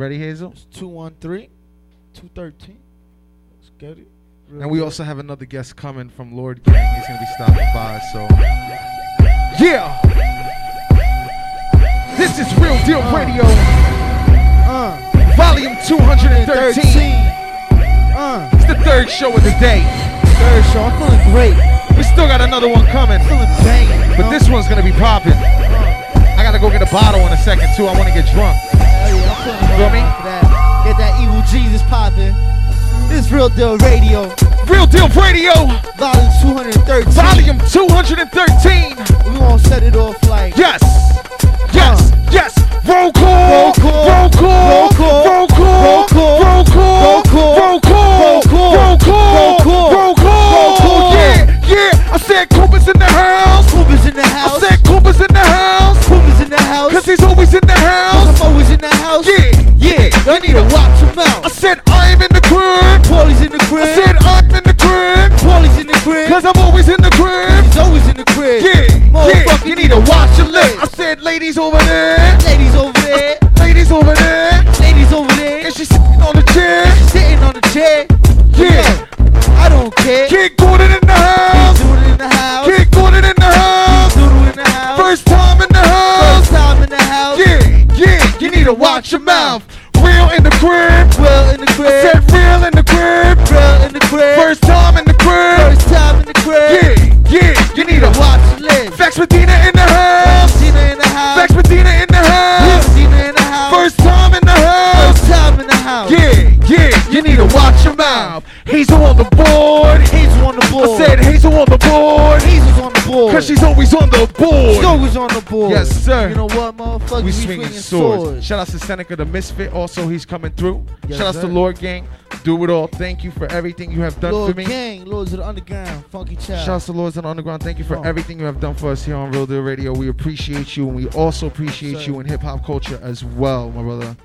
Ready, Hazel? It's 213, 213. Let's get it. Real And we good. also have another guest coming from Lord Gang. He's gonna be stopping by. So, yeah. This is Real Deal Radio, Uh, Volume 213. Uh, It's the third show of the day. third show. I'm feeling great. We still got another one coming, Feeling banging. but this one's gonna be popping. I gotta go get a bottle in a second too. I wanna get drunk. Yeah, Feel me? for that. Get that evil Jesus popping. This is Real Deal Radio, Real Deal Radio, volume 213. Volume 213. We gonna set it off like. Yes, yes, uh. yes. Roll call, Roll call. roll call, Roll call. roll call, Roll call. roll call, Roll call. roll call, Roll call. roll call, Roll call. roll call. Roll call. Yeah, yeah. I said Cooper's in the house. Cooper's in the house. I said yeah. To watch him I said I'm in the crib. Paulie's in the crib. I said I'm in the crib. Paulie's in the crib. Cause I'm always in the crib. He's always in the crib. Yeah, yeah. Motherfucker, You need to watch your lip. I said ladies over there. Ladies over there. Ladies over there. Ladies over there. And she's sitting on the chair. She's Sitting on the chair. Yeah. I don't care. Kid Gorden in the house. it in the house. Kid Gorden in the house. It in the house. First time in the house. First time in the house. Yeah, yeah. You need to watch your mouth. Real in the crib. Real in the I said real in the crib. Real in the crib. First time in the crib. First time in the crib. Yeah, yeah. You need to watch. Watch live. Facts Medina in the house. Tina in the house. Facts Medina in the house. Tina in the house. First time in the house. First time in the house. Yeah, yeah. You need to watch your mouth. Hazel on the board. Hazel on the board. I said Hazel on the board. Hazel's on the board. Cause she's always on the board. She's always on the board. Yes, sir. You know what, motherfucker? we swinging swords. Shout out to Seneca the Misfit. Also, he's coming through. Yes, Shout out to. Lord Gang. Do it all. Thank you for everything you have done Lord for me. Gang, Lords of the Underground, Funky Child. Shout out to Lords of the Underground. Thank you for Oh. everything you have done for us here on Real Deal Radio. We appreciate you, and we also appreciate Sir. you in hip hop culture as well, my brother.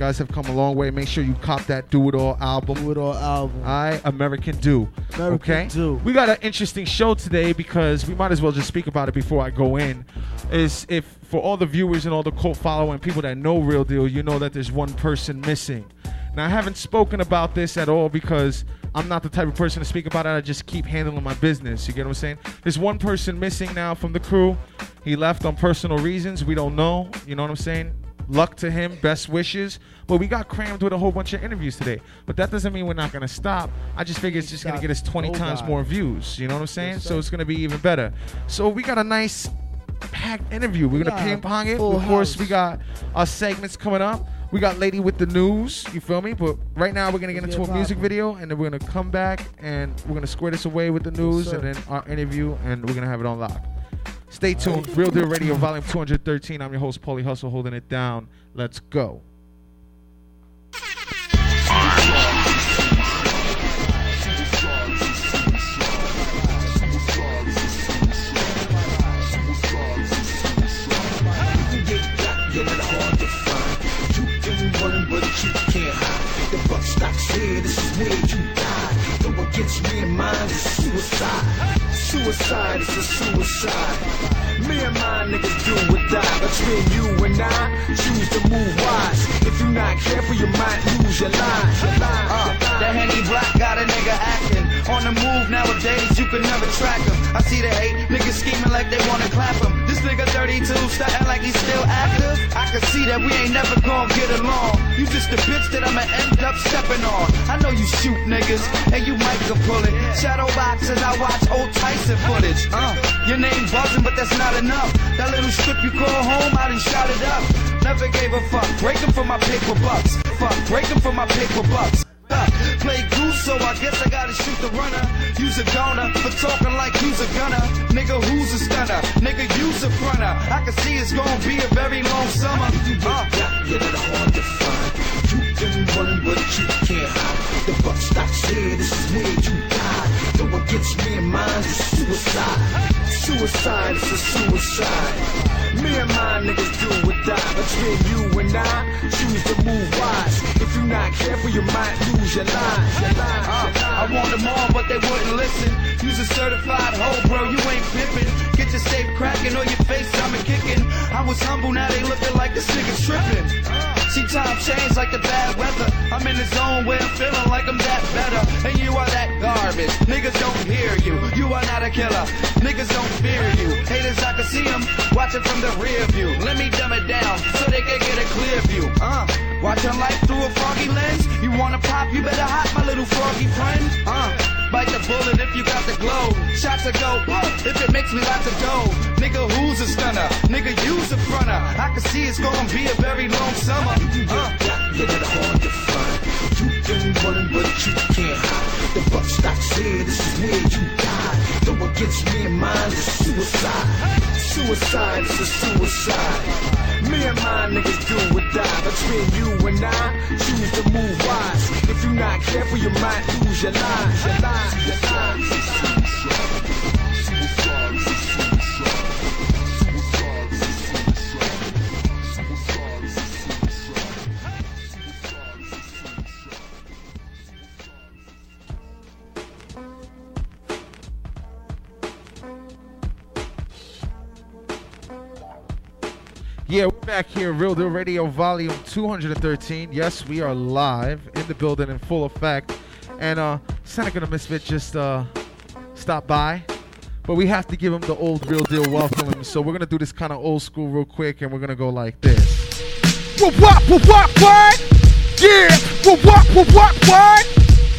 Guys have come a long way. Make sure you cop that Do It All album. Do It All album. I American Do. American okay. Do. We got an interesting show today because we might as well just speak about it before I go in. Is if for all the viewers and all the cult following people that know Real Deal, you know that there's one person missing. Now I haven't spoken about this at all because I'm not the type of person to speak about it. I just keep handling my business. You get what I'm saying? There's one person missing now from the crew. He left on personal reasons. We don't know. You know what I'm saying? Luck to him, best wishes. But we got crammed with a whole bunch of interviews today. But that doesn't mean we're not gonna stop. I just figure it's just gonna get us 20 times nobody. more views. You know what I'm saying? So it's gonna be even better. So we got a nice packed interview. We're gonna ping pong it. Of course, we got our segments coming up. We got Lady with the News, you feel me? But right now we're gonna get into a music video and then we're gonna come back and we're gonna square this away with the news and then our interview and we're gonna have it on lock. Stay tuned. Real Deal Radio, volume 213. I'm your host, Paulie Hustle, holding it down. Let's go. This is where you die. Against me suicide. Suicide is a suicide. Me and my niggas do or die. Between you and I, choose to move wise. If you're not careful, you might lose your line. Your line, Uh, your line. that Henny Black got a nigga acting. On the move nowadays, you can never track him. I see the hate, niggas scheming like they wanna clap him. This nigga 32, stunting like he's still active. I can see that we ain't never gonna get along. You just a bitch that I'ma end up stepping on. I know you shoot niggas, and you might can pull it. Shadow boxes, I watch old Tyson footage. Uh, your name buzzing, but that's not enough. That little strip you call home, I done shot it up. Never gave a fuck. Break 'em for my paper bucks. Fuck, break 'em for my paper bucks. Play goose, so I guess I gotta shoot the runner. Use a donor for talking like you's a gunner. Nigga, who's a stunner? Nigga, you's a fronter. I can see it's gonna be a very long summer. Uh. Run, but you can't hide. The buck stops here, this is where you die. Go against me and mine it's suicide. Suicide is a suicide. Me and my niggas do or die. Between you and I, choose to move wise. If you're not careful, you might lose your line. Uh. I want them all, but they wouldn't listen. Use a certified hoe, bro. You ain't pimping. Get your safe cracking or your face, I'm kicking. I was humble, now they lookin' like this nigga tripping. See, time change like the bad weather. I'm in the zone where I'm feeling like I'm that better. And you are that garbage. Niggas don't hear you. You are not a killer. Niggas don't fear you. Haters, I can see them watching from the rear view. Let me dumb it down so they can get a clear view. Uh, watching life through a foggy lens. You wanna pop, you better hop, my little froggy friend. Uh, bite the bullet if you got the glow. Shots a go, if it makes me lots of dough. Nigga, who's a stunner? Nigga, you's a fronter. I can see it's gonna be a very long summer. Uh. Get it hard to find. You can run, but you can't hide. The buck stops here, this is where you die. Go against me and mine is suicide. Suicide is a suicide. Me and my niggas do or die. Between you and I, choose to move wise. If you're not careful, you might lose your life. Your life, your life. Yeah, we're back here, Real Deal Radio Volume 213. Yes, we are live in the building in full effect. And uh Seneca the Misfit just uh stopped by. But we have to give him the old real deal welcome. So we're gonna do this kind of old school real quick and we're gonna go like this. What what what what what? Yeah! What what what what what?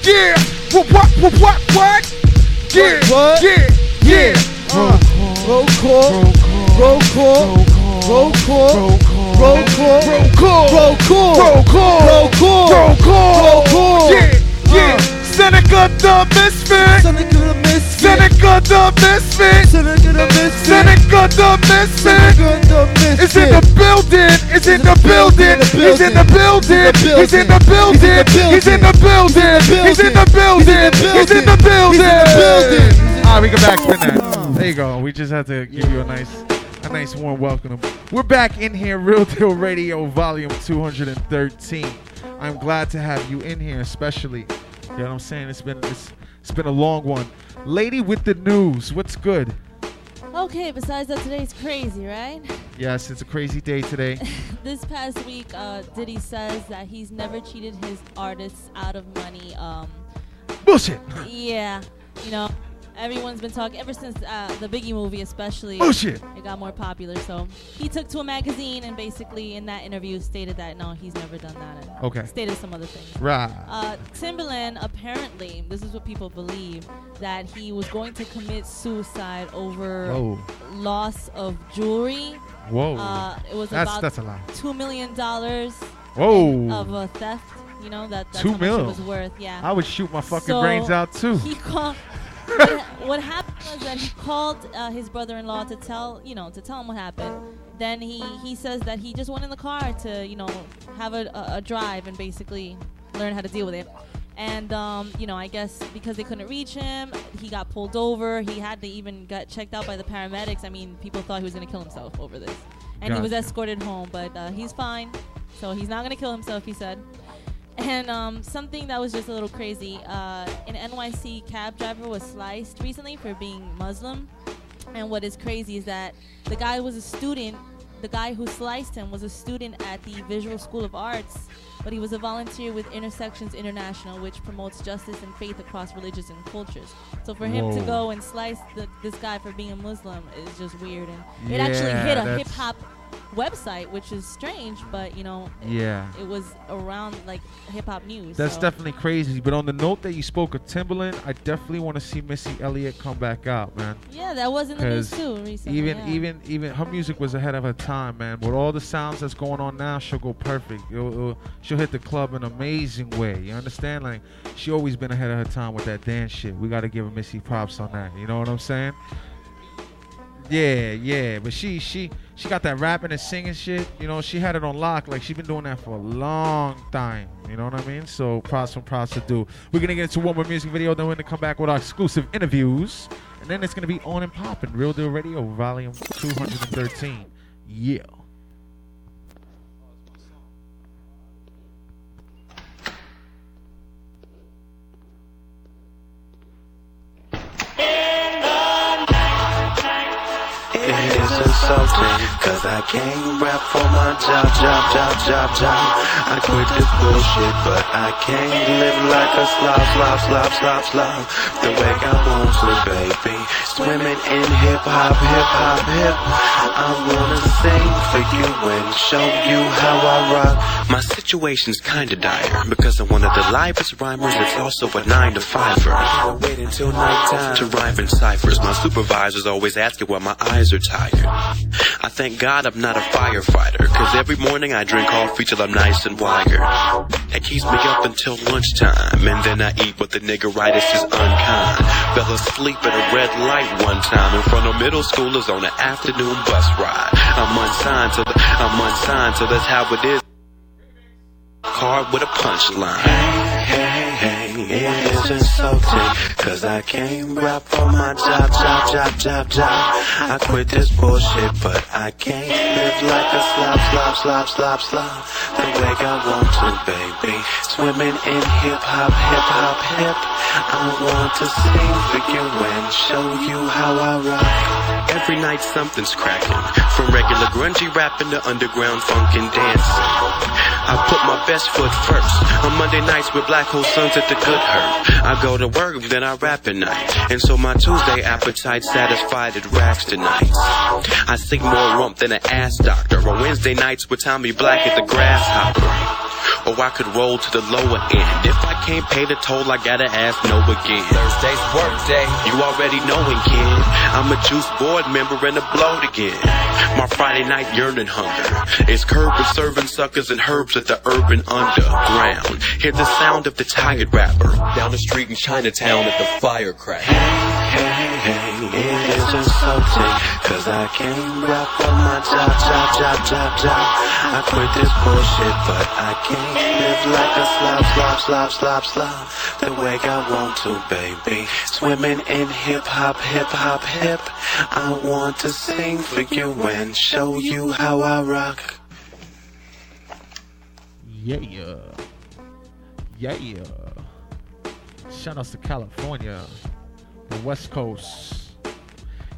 Yeah! What what what what what? Yeah! What? Yeah! Yeah! Uh, Roll call. Roll call. Roll call. Roll call. Roll call. Roll call. Roll call. Roll call. Roll call. Roll call. Yeah, yeah. Uh. Seneca the Misfit. Seneca the misfit. Seneca the Misfit. Seneca the misfit. Seneca the Misfit. It's in the building. It's in the building. He's in the building. He's in the building. He's in the building. He's in the building. He's in the building. Right, we can backspin that. There you go. We just had to give you a nice, nice warm welcome. We're back in here, Real Deal Radio, Volume 213. I'm glad to have you in here, especially. You know what I'm saying? It's been it's, it's been a long one. Lady with the news. What's good? Okay, besides that, today's crazy, right? Yes, it's a crazy day today. this past week, uh, Diddy says that he's never cheated his artists out of money. Um, Bullshit. yeah, you know, everyone's been talking ever since uh, the Biggie movie, especially. Bullshit. It got more popular, so he took to a magazine and basically in that interview stated that no, he's never done that. Okay. Stated some other things. Right. Uh, Timbaland apparently, this is what people believe, that he was going to commit suicide over Whoa. loss of jewelry. Whoa. Uh, it was that's about that's a lot. two million dollars Whoa. of a theft. You know that that's Two how much mil. it was worth. Yeah. I would shoot my fucking So, brains out too. He called. What, happened was that he called uh, his brother-in-law to tell you know to tell him what happened. Then he he says that he just went in the car to you know have a, a, a drive and basically learn how to deal with it. And um, you know, I guess because they couldn't reach him, he got pulled over. He had to even get checked out by the paramedics. I mean, people thought he was gonna kill himself over this, and he was escorted home. But uh, he's fine, so he's not gonna kill himself. He said. And um, something that was just a little crazy. Uh, an NYC cab driver was sliced recently for being Muslim. And what is crazy is that the guy was a student. The guy who sliced him was a student at the Visual School of Arts, but he was a volunteer with Intersections International, which promotes justice and faith across religions and cultures. So for him to go and slice the, this guy for being a Muslim is just weird. And it actually hit a hip hop website, which is strange, but you know, Yeah. it was around like hip hop news. That's so. definitely crazy. But on the note that you spoke of Timbaland, I definitely want to see Missy Elliott come back out, man. Yeah, that was in the news too recently. Even yeah. even even her music was ahead of her time, man. With all the sounds that's going on now, she'll go perfect. It'll- it'll- she'll hit the club in an amazing way. You understand? Like she always been ahead of her time with that dance shit. We got to give her Missy props on that. You know what I'm saying? Yeah, yeah. But she she she got that rapping and singing shit. You know, she had it on lock. Like she's been doing that for a long time. You know what I mean? So props from props to do. We're gonna get into one more music video, then we're gonna come back with our exclusive interviews, and then it's gonna be on and popping. Real Deal Radio, Volume 213. Yeah. Is insulting, Cause I can't rap for my job, job, job, job, job. I quit this bullshit, but I can't live like a slob, slob, slob, slob, slob. The way I want to, baby. Swimming in hip hop, hip hop, hip. I wanna sing for you and show you how I rock. My situation's kinda dire because I'm one of the livest rhymers. It's also a nine to fiver. I wait until nighttime to rhyme in ciphers. My supervisor's always asking why my eyes are tired. I thank God I'm not a firefighter, cause every morning I drink coffee till I'm nice and wired. It keeps me up until lunchtime, and then I eat, but the niggeritis is unkind. Fell asleep at a red light one time in front of middle schoolers on an afternoon bus ride. I'm unsigned, so I'm unsigned, so that's how it is. Card with a punchline. Hey, hey, hey, it is insulting. Cause I can't rap for my job, job, job, job, job. I quit this bullshit, but I can't live like a slob, slob, slob, slob, slob. The way I want to, baby. Swimming in hip hop, hip hop, hip. I want to sing for you and show you how I rock. Every night something's cracking. From regular grungy rapping to underground funk and dancing. I put my best foot first. On Monday nights with Black Hole Suns at the Good Hurt. I go to work, then I rap at night. And so my Tuesday appetite satisfied at racks tonight. I sing more rump than an ass doctor. On Wednesday nights with Tommy Black at the Grasshopper. Or I could roll to the lower end. If I can't pay the toll, I gotta ask no again. Thursday's work day. You already knowing, kid. I'm a juice board member and a bloat again. My Friday night yearning hunger is curb with serving suckers and herbs at the urban underground. Hear the sound of the tired rapper. Down the street in Chinatown at the firecracker. Hey, hey, it is insulting. Cause I can't rap for my job, job, job, job, job. I quit this bullshit, but I can't live like a slob, slob, slob, slob, slob. The way I want to, baby. Swimming in hip hop, hip hop, hip. I want to sing for you and show you how I rock. Yeah, yeah. Yeah. Shout outs to California, the West Coast.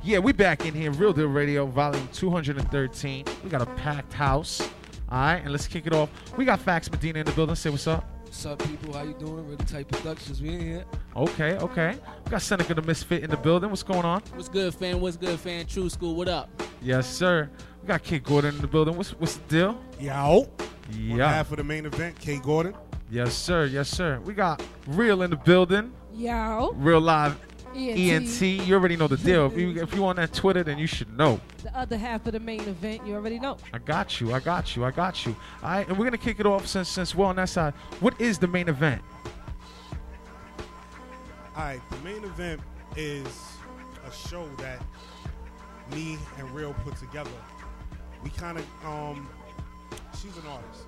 Yeah, we back in here, Real Deal Radio, volume 213. We got a packed house. All right, and let's kick it off. We got Facts Medina in the building. Say what's up. What's up, people? How you doing? Really tight productions. We in here. Okay, okay. We got Seneca the Misfit in the building. What's going on? What's good, fan? What's good, fan? True School, what up? Yes, sir. We got Kid Gorden in the building. What's what's the deal? Yo. One Yeah. half of the main event, K. Gorden. Yes, sir. Yes, sir. We got Real in the building. Yo, Real live ENT. ENT. You already know the deal. If you if you on that Twitter, then you should know. The other half of the main event, you already know. I got you. I got you. I got you. All right, and we're gonna kick it off since since we're on that side. What is the main event? All right, the main event is a show that me and Real put together. We kind of, um, she's an artist.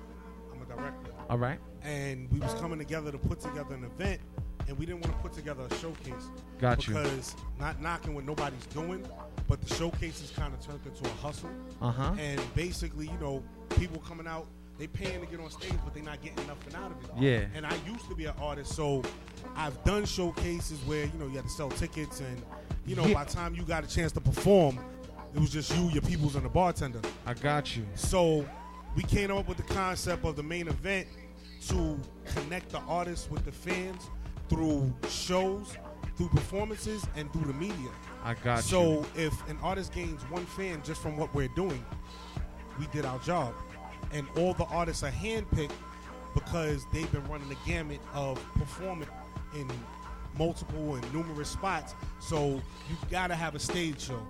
I'm a director. All right. and we was coming together to put together an event and we didn't want to put together a showcase Got you. because not knocking what nobody's doing but the showcase is kind of turned into a hustle Uh huh. and basically you know people coming out they paying to get on stage but they're not getting nothing out of it Yeah. and i used to be an artist so i've done showcases where you know you had to sell tickets and you know Yeah. by the time you got a chance to perform it was just you your peoples and the bartender I got you. so we came up with the concept of the main event to connect the artists with the fans through shows, through performances, and through the media. I got you. so if an artist gains one fan just from what we're doing, we did our job. And all the artists are handpicked because they've been running the gamut of performing in multiple and numerous spots. So you gotta have a stage show.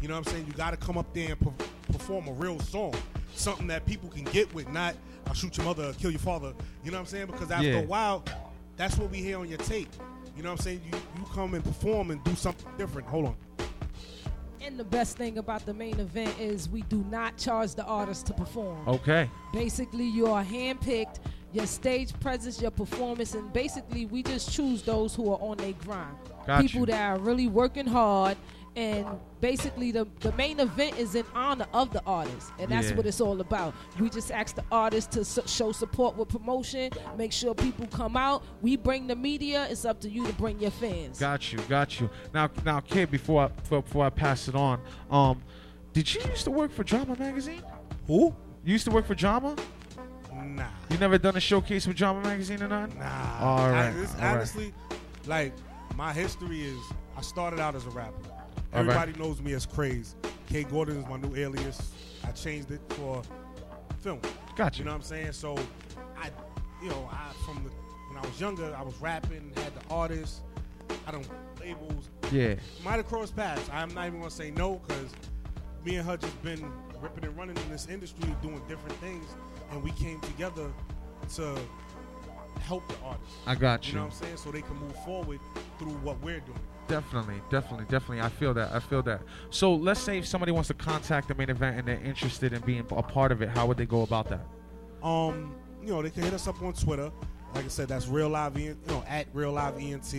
You know what I'm saying? You gotta come up there and per- perform a real song, something that people can get with. Not I'll shoot your mother, kill your father. You know what I'm saying? Because after Yeah. a while, that's what we hear on your tape. You know what I'm saying? You you come and perform and do something different. Hold on. And the best thing about the main event is we do not charge the artist to perform. Okay. Basically, you are handpicked, your stage presence, your performance, and basically we just choose those who are on their grind. Got People you. that are really working hard. And basically, the, the main event is in honor of the artist, and that's Yeah. what it's all about. We just ask the artist to s- show support with promotion, make sure people come out. We bring the media. It's up to you to bring your fans. Got you, got you. Now, now, kid, before I before, before I pass it on, um, Did you used to work for Drama Magazine? Who? You used to work for Drama? Nah. You never done a showcase with Drama Magazine or nothing? Nah. All I- right. this- all right. honestly, like my history is I started out as a rapper. All right. Everybody knows me as Craze. K Gorden is my new alias. I changed it for film. Gotcha. You know what I'm saying? So I you know, I from the when I was younger, I was rapping, had the artists, I don't labels. Yeah. Might have crossed paths. I'm not even gonna say no because me and her just been ripping and running in this industry, doing different things, and we came together to help the artists. I got You you. know what I'm saying? So they can move forward through what we're doing. Definitely, definitely, definitely. I feel that. I feel that. So let's say if somebody wants to contact the main event and they're interested in being a part of it, how would they go about that? Um, you know, they can hit us up on Twitter. Like I said, that's real live, you know, at real live ent.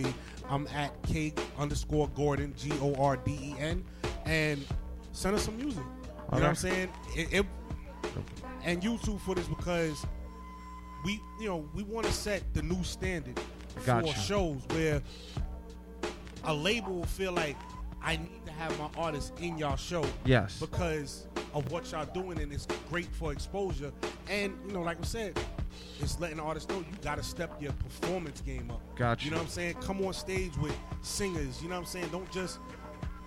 I'm at k underscore Gorden G O R D E N, and send us some music. You know what I'm saying? It, it and YouTube footage because we, you know, we want to set the new standard for shows where a label will feel like I need to have my artist in y'all show. Yes. Because of what y'all doing and it's great for exposure. And, you know, like I said, it's letting artists know you gotta step your performance game up. Gotcha. You know what I'm saying? Come on stage with singers, you know what I'm saying? Don't just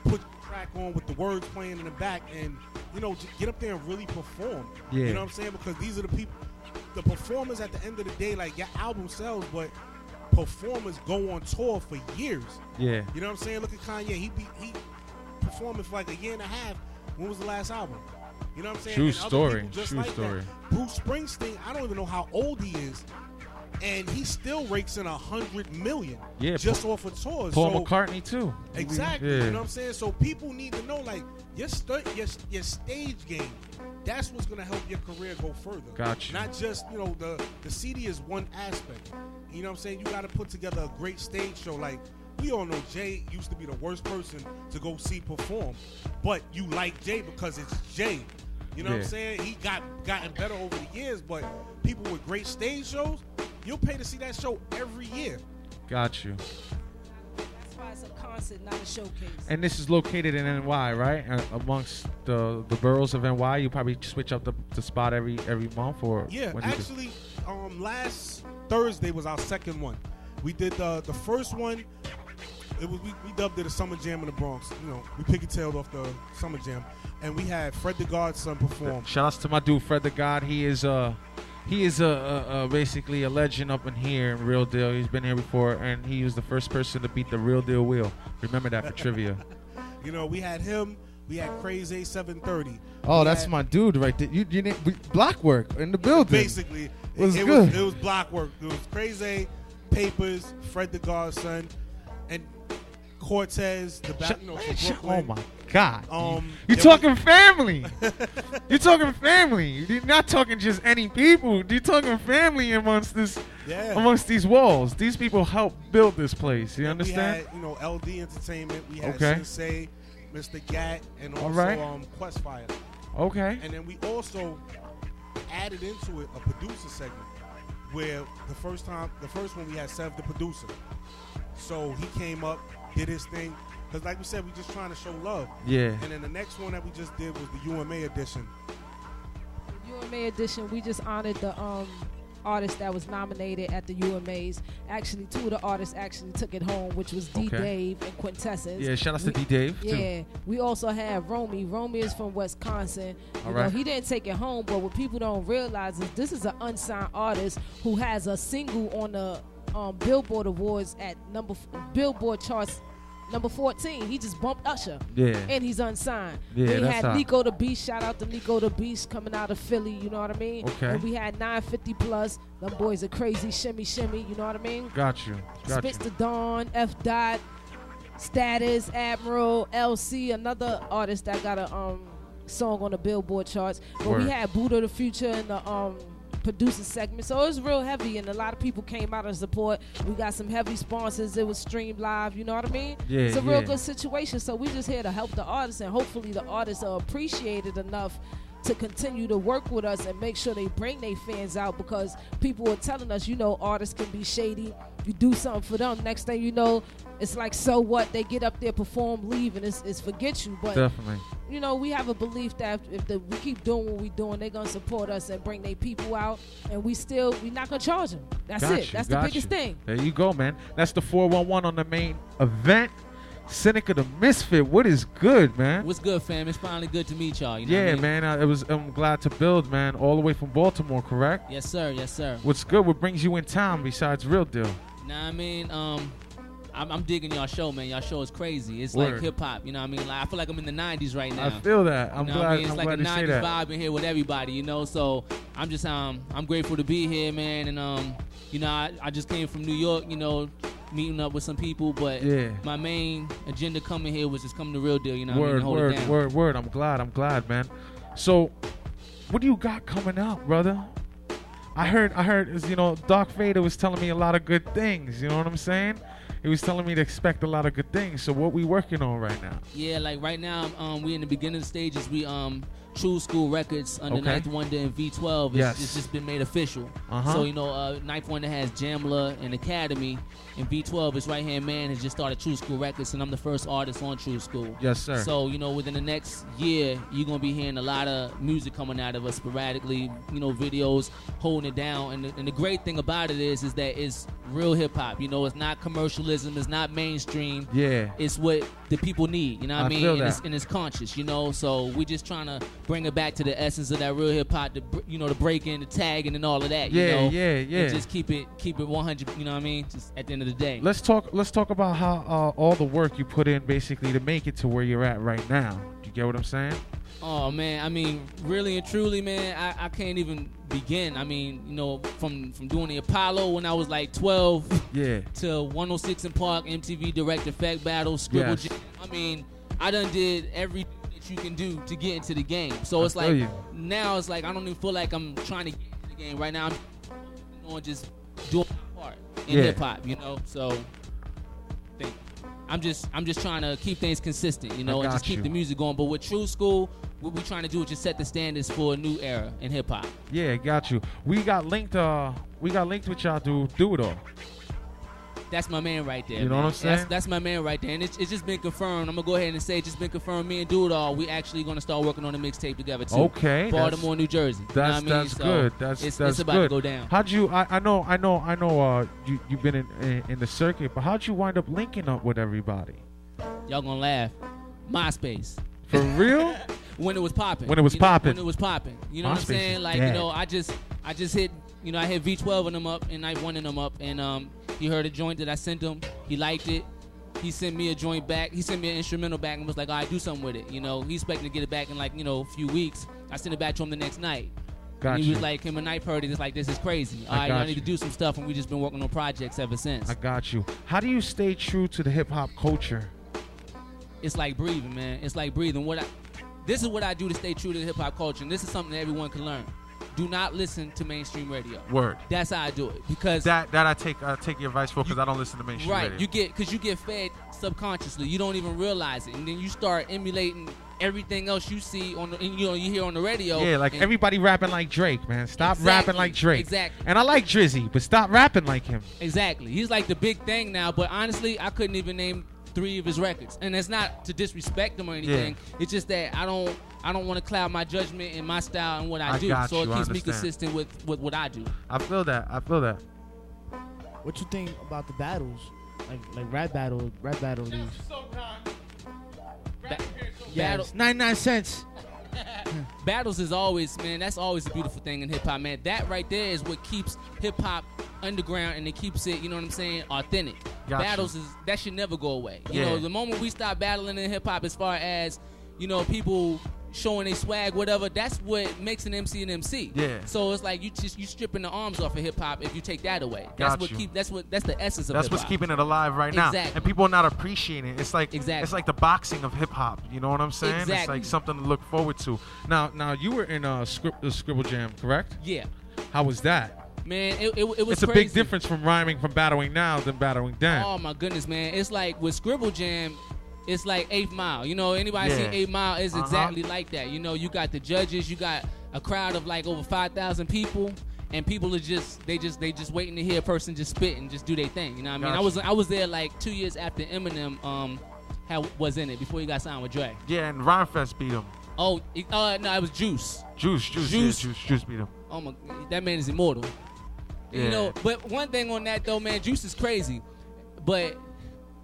put the track on with the words playing in the back and, you know, get up there and really perform. Yeah. You know what I'm saying? Because these are the people the performers at the end of the day, like your album sells, but performers go on tour for years. Yeah. You know what I'm saying? Look at Kanye. He be, he performing for like a year and a half. When was the last album? You know what I'm saying? True And story. just True like story. That. Bruce Springsteen. I don't even know how old he is, and he still rakes in a hundred million. Yeah, just Paul- off of tours. Paul so, McCartney too. Exactly. Yeah. You know what I'm saying? So people need to know like your st- your your stage game. That's what's gonna help your career go further. Gotcha. Not just you know the the CD is one aspect. You know what I'm saying? You got to put together a great stage show. Like we all know, Jay used to be the worst person to go see perform, but you like Jay because it's Jay. You know what I'm saying? He got gotten better over the years, but people with great stage shows, you'll pay to see that show every year. Got you. That's why it's a concert, not a showcase. And this is located in NY, right? Uh, amongst the the boroughs of NY, you probably switch up the, the spot every every month, or Yeah, when you actually, um, last Thursday was our second one. We did the the first one. It was we, we dubbed it a summer jam in the Bronx. You know, we pigtailed off the summer jam, and we had Fred the Godson perform. Shout outs to my dude Fred the God. He is uh he is a, a, a basically a legend up in here in Real Deal. He's been here before, and he was the first person to beat the Real Deal wheel. Remember that for trivia. You know, we had him. We had Crazy 730. Oh, We that's had- my dude right there. You, you didn't, we- block work in the building. Basically, it, was it good. was it was block work. It was Crazy, Papers, Fred the Godson, and Cortez, the back, you know, Oh my God! Um, you talking family? You're talking family? You're not talking just any people. You're talking family amongst this, Yeah. amongst these walls. These people helped build this place. You And understand? We had, you know, LD Entertainment. We had Okay. Sensei, Mr. Gat, and also All right. um, Questfire. Okay. And then we also added into it a producer segment where the first time, the first one we had Sev the producer. So he came up, did his thing. Because like we said, we just trying to show love. Yeah. And then the next one that we just did was the UMA edition. UMA edition, we just honored the um artist that was nominated at the UMAs. Actually, two of the artists actually took it home, which was D Okay. Dave and Quintessence. Yeah, shout outs to D Dave, too. Yeah, we also have Romy. Romy is from Wisconsin. You All know, he didn't take it home, but what people don't realize is this is an unsigned artist who has a single on the um, Billboard Awards at number f- Billboard charts. Number 14, he just bumped Usher. Yeah. And he's unsigned. Yeah, that's had. Nico the Beast. Shout out to Nico the Beast coming out of Philly. You know what I mean? Okay. And we had 950 plus. Them boys are crazy. Shimmy, shimmy. You know what I mean? Got you. Got Spits you. the Dawn, F. Dot, Status, Admiral, LC, another artist that got a um song on the Billboard charts. But Word. we had Buddha the Future and the um producer segment. So it was real heavy and a lot of people came out and support. We got some heavy sponsors. It was streamed live, you know what I mean? Yeah, It's a real yeah. good situation. So we just here to help the artists and hopefully the artists are appreciated enough to continue to work with us and make sure they bring their fans out because people are telling us, you know, artists can be shady. You do something for them. Next thing you know, it's like, so what? They get up there, perform, leave, and it's, it's forget you. But Definitely. You know, we have a belief that if the, we keep doing what we're doing, they're gonna support us and bring their people out, and we still we're not gonna charge them. That's Got it. you, That's the got biggest you. thing. There you go, man. That's the 411 on the main event. Seneca the Misfit. What is good, man? What's good, fam? It's finally good to meet y'all. You know what I yeah, mean? man. I, it was. I'm glad to build, man. All the way from Baltimore, correct? Yes, sir. Yes, sir. What's good? What brings you in town besides Real Deal? Nah, I mean, um, I'm, I'm digging y'all show, man. Y'all show is crazy. It's Word. like hip hop. You know what I mean? Like, I feel like I'm in the '90s right now. I feel that. I'm you know glad. I mean? It's I'm like glad a to 90s vibe in here with everybody, you know. So I'm just um I'm grateful to be here, man. And um, you know, I, I just came from New York, you know, meeting up with some people. But Yeah. my main agenda coming here was just coming to real deal. You know, what I mean? Word, word, word, word. I'm glad. I'm glad, man. So, what do you got coming out, brother? I heard, I heard, you know, Doc Vader was telling me a lot of good things. You know what I'm saying? He was telling me to expect a lot of good things. So, what we working on right now? Yeah, like right now, um, we in the beginning stages. We um, True School Records under Okay. Ninth Wonder and V12. It's, Yes. it's just been made official. Uh-huh. So you know, uh, Ninth Wonder has Jamla and Academy, and V12, his right hand man, has just started True School Records, and I'm the first artist on True School. Yes, sir. So you know, within the next year, you're gonna be hearing a lot of music coming out of us sporadically. You know, videos holding it down, and the, and the great thing about it is, is that it's real hip hop. You know, it's not commercialism, it's not mainstream Yeah. it's what the people need. You know what I, I mean? feel and. It's, and it's conscious, you know. So we're just trying to bring it back to the essence of that real hip hop, the you know, the breaking, the tagging, and all of that. Yeah, you know? yeah, yeah. And just keep it, keep it 100. You know what I mean? Just at the end of the day. Let's talk. Let's talk about how uh, all the work you put in, basically, to make it to where you're at right now. Do you get what I'm saying? Oh man, I mean, really and truly, man, I, I can't even begin. I mean, you know, from from doing the Apollo when I was like 12 Yeah. to 106 in Park, MTV Direct Effect Battle, Scribble Yes. Jam. I mean, I done did everything you can do to get into the game. So it's like you. now it's like I don't even feel like I'm trying to get into the game right now. I'm on just doing my part in Yeah. hip hop, you know. So. I'm just I'm just trying to keep things consistent, you know, and just keep you. the music going. But with True School, what we're trying to do is just set the standards for a new era in hip hop. Yeah, got you. We got linked. Uh, we got linked with y'all to do it all. That's my man right there. You know man. what I'm saying? That's, that's my man right there, and it's, it's just been confirmed. I'm gonna go ahead and say it's just been confirmed. Me and Do It All, we actually gonna start working on a mixtape together too. Okay, Baltimore, New Jersey. You know That's what I mean? that's So good. That's it's, that's it's about good. to go down. How'd you? I, I know, I know, I know. Uh, you you've been in, in in the circuit, but how'd you wind up linking up with everybody? Y'all gonna laugh. MySpace. For real? when it was popping. When it was popping. When it was popping. You know what I'm saying? Like dead. you know, I just I just hit you know I hit V12 in them up and I one in them up and um he heard a joint that I sent him. He liked it. He sent me a joint back. He sent me an instrumental back and was like, "All right, do something with it." You know, he's expecting to get it back in like you know a few weeks. I sent it back to him the next night. Got and he was like, him and Night it. It's like this is crazy. I All right, I need to do some stuff, and we just been working on projects ever since. I got you. How do you stay true to the hip hop culture? it's like breathing, man. It's like breathing. What I, this is what I do to stay true to the hip hop culture, and this is something that everyone can learn. Do not listen to mainstream radio. Word. That's how I do it because That that I take I take your advice for because I don't listen to mainstream right, radio. you get because you get fed subconsciously. You don't even realize it, and then you start emulating everything else you see on the, and, you know you hear on the radio. yeah, like everybody rapping like Drake, man. Stop Exactly, rapping like Drake. exactly. And I like Drizzy, but stop rapping like him. Exactly. He's like the big thing now, but honestly, I couldn't even name three of his records. And it's not to disrespect him or anything. Yeah. It's just that I don't I don't want to cloud my judgment and my style and what I, I do. so you, it I keeps me consistent with, with what I do. I feel that. I feel that. What you think about the battles? Like like rap battle, rap battle leagues. Ba- Yeah, 99 cents. battles is always man that's always a beautiful thing in hip-hop man that right there is what keeps hip-hop underground and it keeps it you know what i'm saying authentic Got you. battles is that should never go away you Yeah. know the moment we stop battling in hip-hop as far as you know people showing their swag whatever that's what makes an mc an mc Yeah. so it's like you just you stripping the arms off of hip-hop if you take that away that's Got what you. keep that's what that's the essence of That's hip-hop what's keeping it alive right now, Exactly. and people are not appreciating it. It's like Exactly. it's like the boxing of hip hop. You know what I'm saying? Exactly. It's like something to look forward to. Now, now you were in uh, a script, a Scribble Jam, correct? yeah How was that? man it, it, it was It's a crazy. big difference from rhyming from battling now than battling then. Oh my goodness, man! It's like with Scribble Jam, it's like Eight Mile. You know, anybody Yeah. seen Eighth Mile is Uh-huh. exactly like that. You know, you got the judges, you got a crowd of like over five thousand people, and people are just they just they just waiting to hear a person just spit and just do their thing. You know what I mean? I was I was there like two years after Eminem um had, was in it before he got signed with Dre. Yeah, and Rhymefest beat him. Oh, uh, no, it was Juice. Juice, Juice, yeah, Juice. Juice, Juice beat him. Oh my, that man is immortal. Yeah. You know, but one thing on that though, man, Juice is crazy. But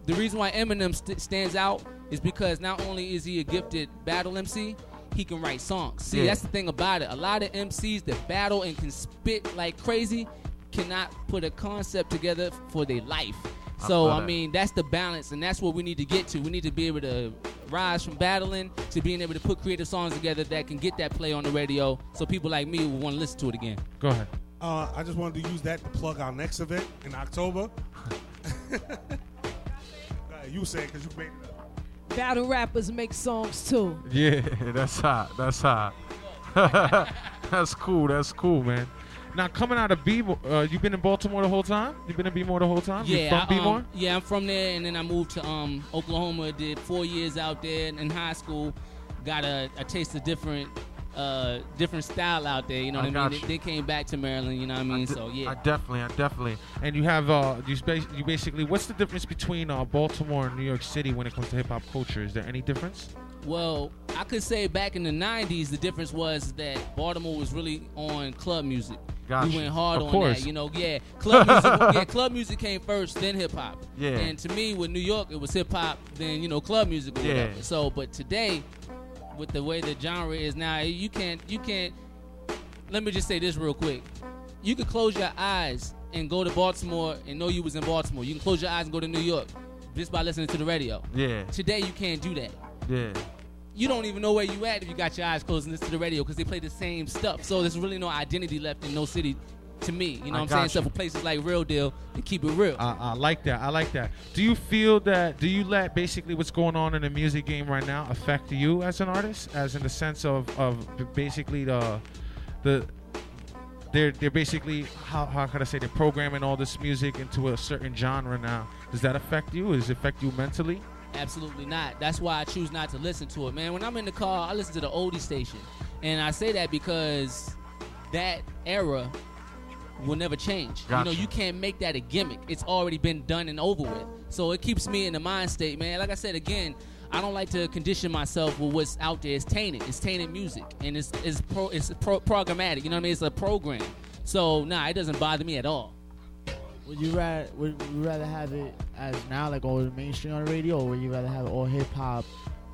the reason why Eminem st- stands out is because not only is he a gifted battle MC, he can write songs. See, Yeah. that's the thing about it. A lot of MCs that battle and can spit like crazy cannot put a concept together for their life. So feel I mean, that's the balance, and that's what we need to get to. We need to be able to rise from battling to being able to put creative songs together that can get that play on the radio, so people like me will want to listen to it again. Go ahead. Uh, I just wanted to use that to plug our next event in October. Go ahead, you say because you made it up. Battle rappers make songs too. Yeah, that's hot. That's hot. that's cool. That's cool, man. Now coming out of B, uh, you been in Baltimore the whole time? You've been in B-more the whole time? You Yeah, from I, B-more? um, yeah, I'm from there, and then I moved to um, Oklahoma. Did four years out there in high school. Got a, a taste of different, uh, different style out there. You know I what I mean? They, they came back to Maryland. You know what I mean? de- so yeah. I definitely, I definitely. And you have, uh, you, spa- you basically, what's the difference between uh, Baltimore and New York City when it comes to hip hop culture? Is there any difference? Well, I could say back in the '90s, the difference was that Baltimore was really on club music. Gotcha. We went hard Of on course. that. You know, yeah, club music. yeah, club music came first, then hip hop. Yeah. And to me, with New York, it was hip hop, then you know, club music Yeah. whatever. So, but today, with the way the genre is now, eh, you can't, you can't. Let me just say this real quick. You could close your eyes and go to Baltimore and know you was in Baltimore. You can close your eyes and go to New York just by listening to the radio. Yeah. Today, you can't do that Yeah. you don't even know where you at if you got your eyes closed and listen to the radio because they play the same stuff. So there's really no identity left in no city to me. You know I what I'm saying? you. So for places like Real Deal and keep it real. I, I like that. I like that. Do you feel that? Do you let basically what's going on in the music game right now affect you as an artist, as in the sense of of basically the the they're they're basically how how can I say they're programming all this music into a certain genre now. Does that affect you? Does it affect you mentally? Absolutely not. That's why I choose not to listen to it, man. When I'm in the car, I listen to the oldie station, and I say that because that era will never change. You know, you can't make that a gimmick. It's already been done and over with. So it keeps me in the mind state, man. Like I said again, I don't like to condition myself with what's out there. It's tainted. It's tainted music, and it's it's pro it's pro- programmatic. You know what I mean? It's a program. So nah, it doesn't bother me at all. Would you rather would you rather have it as now like all the mainstream on the radio, or would you rather have all hip hop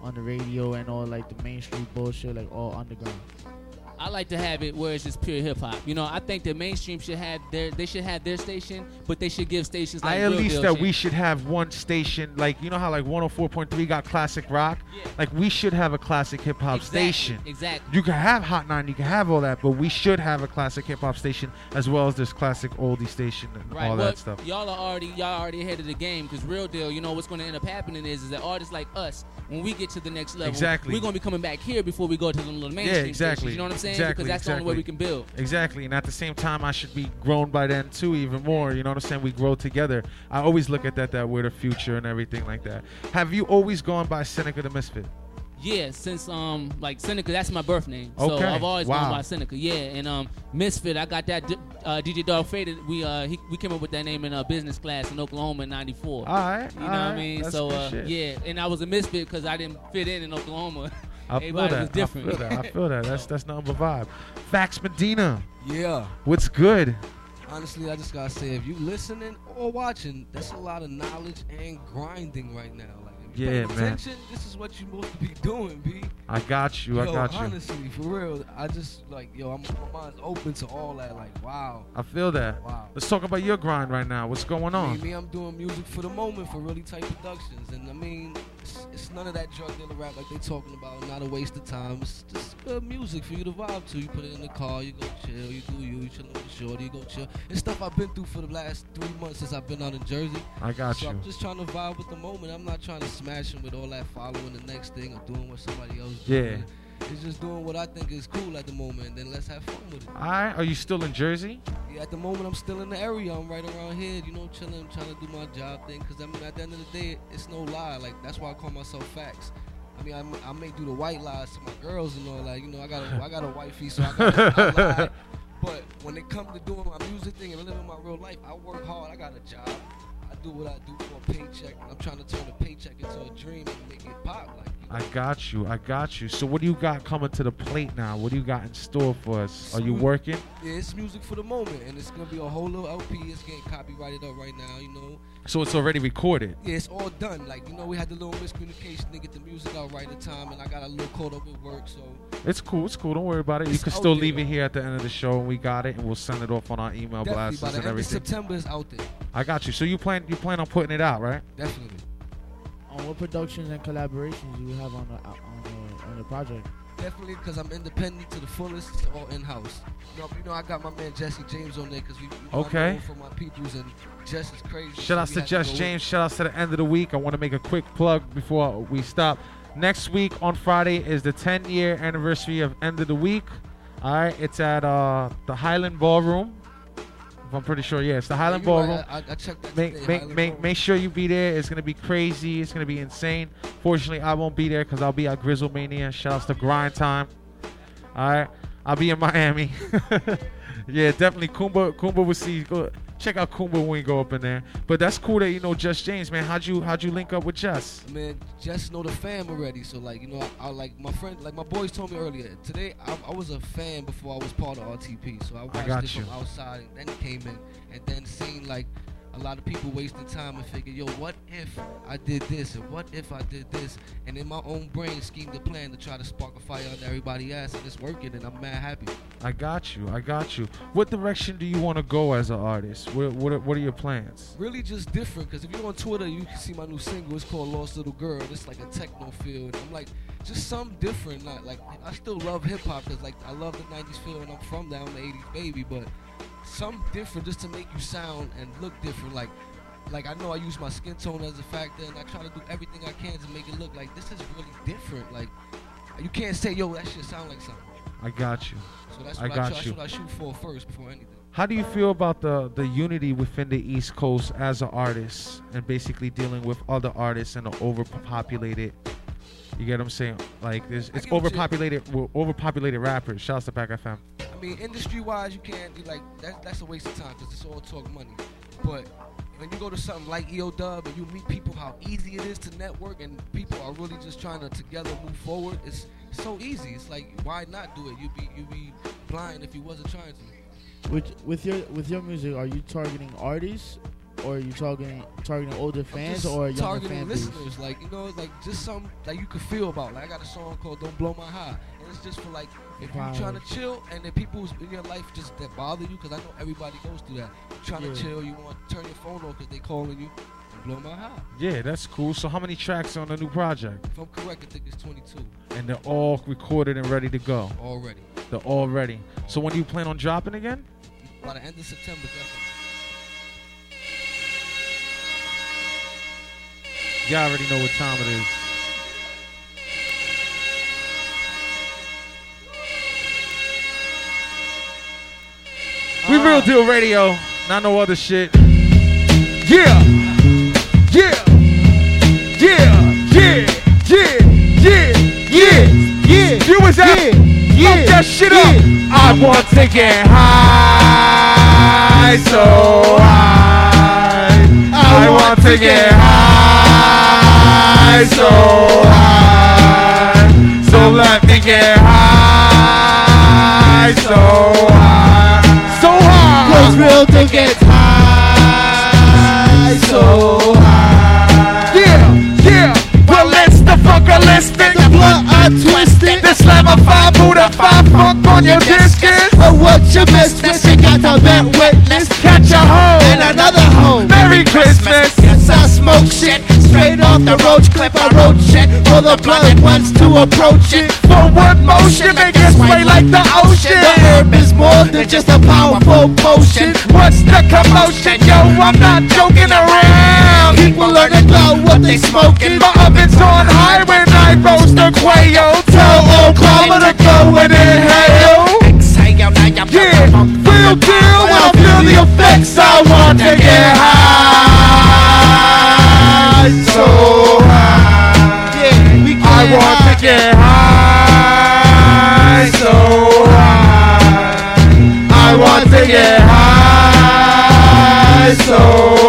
on the radio and all like the mainstream bullshit like all underground? I like to have it where it's just pure hip hop. You know, I think the mainstream should have their they should have their station, but they should give stations like I at least that shit. we should have one station, like you know how like 104.3 got classic rock, like we should have a classic hip hop Exactly, station. exactly. You can have Hot Nine, you can have all that, but we should have a classic hip hop station as well as this classic oldie station and Right, all well, that stuff. y'all are already y'all already ahead of the game because real deal. You know what's going to end up happening is, is that artists like us, when we get to the next level, Exactly. we're going to be coming back here before we go to the little mainstream. Yeah, exactly. stations, you know what I'm saying? Exactly, because that's the only way we can build. Exactly, and at the same time, I should be grown by then too, even more. You know what I'm saying? We grow together. I always look at that that we're the future and everything like that. Have you always gone by Seneca the Misfit? Yeah, since um like Seneca, that's my birth name. Okay. So I've always wow. gone by Seneca. Yeah, and um Misfit, I got that uh, DJ Dog Faded. We uh he, we came up with that name in uh, business class in Oklahoma in '94. All right, you know all what I mean. that's so uh, yeah, and I was a misfit because I didn't fit in in Oklahoma. I feel Everybody that. different. I feel that. I feel that. That's that's nothing but vibe. Facts Medina. Yeah. What's good? Honestly, I just gotta say, if you listening or watching, that's a lot of knowledge and grinding right now. Like, if you Yeah, paying man. attention, this is what you supposed to be doing, b. I got you. I Yo, got you. honestly, for real, I just like, yo, I'm, my mind's open to all that. Like, wow. I feel that. Wow. Let's talk about your grind right now. What's going I on? mean, me, I'm doing music for the moment for really tight productions, and I mean, it's, it's none of that drug dealer rap like they talking about. Not a waste of time. It's just good music for you to vibe to. You put it in the car, you go chill, you do you, you chillin' with the shorty, you go chill. It's stuff I've been through for the last three months since I've been out in Jersey. I got so you. I'm just trying to vibe with the moment. I'm not trying to smash them with all that following the next thing or doing what somebody else Yeah. doing. It's just doing what I think is cool at the moment, then let's have fun with it. All right. Are you still in Jersey? Yeah, at the moment I'm still in the area. I'm right around here, you know, chilling, trying to do my job thing. Cause I mean, at the end of the day, it's no lie. Like that's why I call myself facts. I mean, I may do the white lies to my girls and all that. You know, I got a, I got a wifey, so I got I lie. But when it comes to doing my music thing and living my real life, I work hard. I got a job. I do what I do for a paycheck. I'm trying to turn a paycheck into a dream and make it pop. Like, I got you. I got you. So what do you got coming to the plate now? What do you got in store for us? Are you working? yeah, it's music for the moment, and it's gonna be a whole little LP. It's getting copyrighted up right now, you know. So it's already recorded. Yeah, it's all done. Like, you know, we had the little miscommunication to get the music out right in time, and I got a little caught up with work, so It's cool. It's cool. Don't worry about it. You can still leave it here at the end of the show, and we got it, and we'll send it off on our email definitely blasts by the and end of everything. September is out there. I got you. So you plan you plan on putting it out, right? Definitely. On what productions and collaborations do you have on the on the, on the project? Definitely, because I'm independent to the fullest, it's all in house. You know, you know, I got my man Jesse James on there because we, we Okay. for my peoples, and Jess is crazy. Shout so out we to had Jess go James. Shout out to the end of the week. I want to make a quick plug before we stop. Next week on Friday is the 10 year anniversary of End of the Week. All right, it's at uh, the Highland Ballroom. I'm pretty sure, yeah, it's the Highland you right, Ballroom. I- I- I checked Make today, make Highland make Ballroom. make sure you be there. It's gonna be crazy. It's gonna be insane. Fortunately, I won't be there because I'll be at Grizzle Mania. Shout outs to Grind Time. All right, I'll be in Miami. yeah, definitely. Kumba Kumba will see. Check out Kumba when we go up in there. But that's cool that you know Jesse James, man. How'd you how'd you link up with Jess? Man, Jess know the fam already, so like you know, I, I like my friend, like my boys told me earlier today. I, I was a fan before I was part of RTP, so I watched got it you. from outside, and then came in, and then seen like a lot of people wasting time and figured, yo, what if I did this, and what if I did this, and in my own brain schemed a plan to try to spark a fire under everybody else, and it's working, and I'm mad happy. I got you. I got you. What direction do you want to go as an artist? What what are, what are your plans? really just different because if you're on Twitter, you can see my new single. It's called Lost Little Girl. It's like a techno feel. And I'm like, just something different. Not like I still love hip hop because like I love the '90s feel and I'm from down the '80s baby, but something different just to make you sound and look different. Like, like I know I use my skin tone as a factor, and I try to do everything I can to make it look like this is really different. Like, you can't say, yo, that shit sound like something. I got you. So that's I what I, got try, you. that's what I shoot for first before anything. How do you feel about the the unity within the East Coast as an artist and basically dealing with other artists in an overpopulated? You get what I'm saying? Like it's get what you- overpopulated. with overpopulated rappers. Shouts to Back FM. I mean, industry wise, you can't be like that, that's a waste of time because it's all talk money. But when you go to something like EO Dub and you meet people, how easy it is to network, and people are really just trying to together move forward. It's so easy. It's like why not do it? You'd be you'd be blind if you wasn't trying to. With with your with your music, are you targeting artists, or are you targeting targeting older fans, or younger targeting fan base? listeners, like you know, like just some like you could feel about. Like I got a song called "Don't Blow My High," and it's just for like if you're trying to chill and the people in your life just that bother you, because I know everybody goes through that. You're trying Yeah. to chill, you want to turn your phone off because they calling you. Blow my high. Yeah, that's cool. So how many tracks on the new project? If I'm correct, I think it's 22 And they're all recorded and ready to go. already. They're all ready. So when do you plan on dropping again? By the end of September, definitely. Y'all already know what time it is. We uh. real deal radio, not no other shit. Yeah, yeah, yeah, yeah, yeah, yeah, yeah, yeah. You was out, yeah, that shit up. I want to get high, so high. I want to get high, so high. So let me get high, so high, so high. To get high, so high. Yeah, yeah. Well, let's the fucker, let's The blunt I twisted. The slam of five Buddha, five funk on your discus. Oh, what you missed? This you got to bad witness. Catch a hoe. And another home. Merry Christmas. Yes, I smoke shit. Straight off the roach clip, I wrote shit. For the blood ones to approach it. Forward motion, make it sway like the ocean. The herb is more than just a powerful potion. What's the commotion? Yo, I'm not joking around. People learn to know what they smoking. My oven's on high when I roast the quail. Tell Obama to go and so high. Yeah, we I want high. to get high, so high. I want to get high, so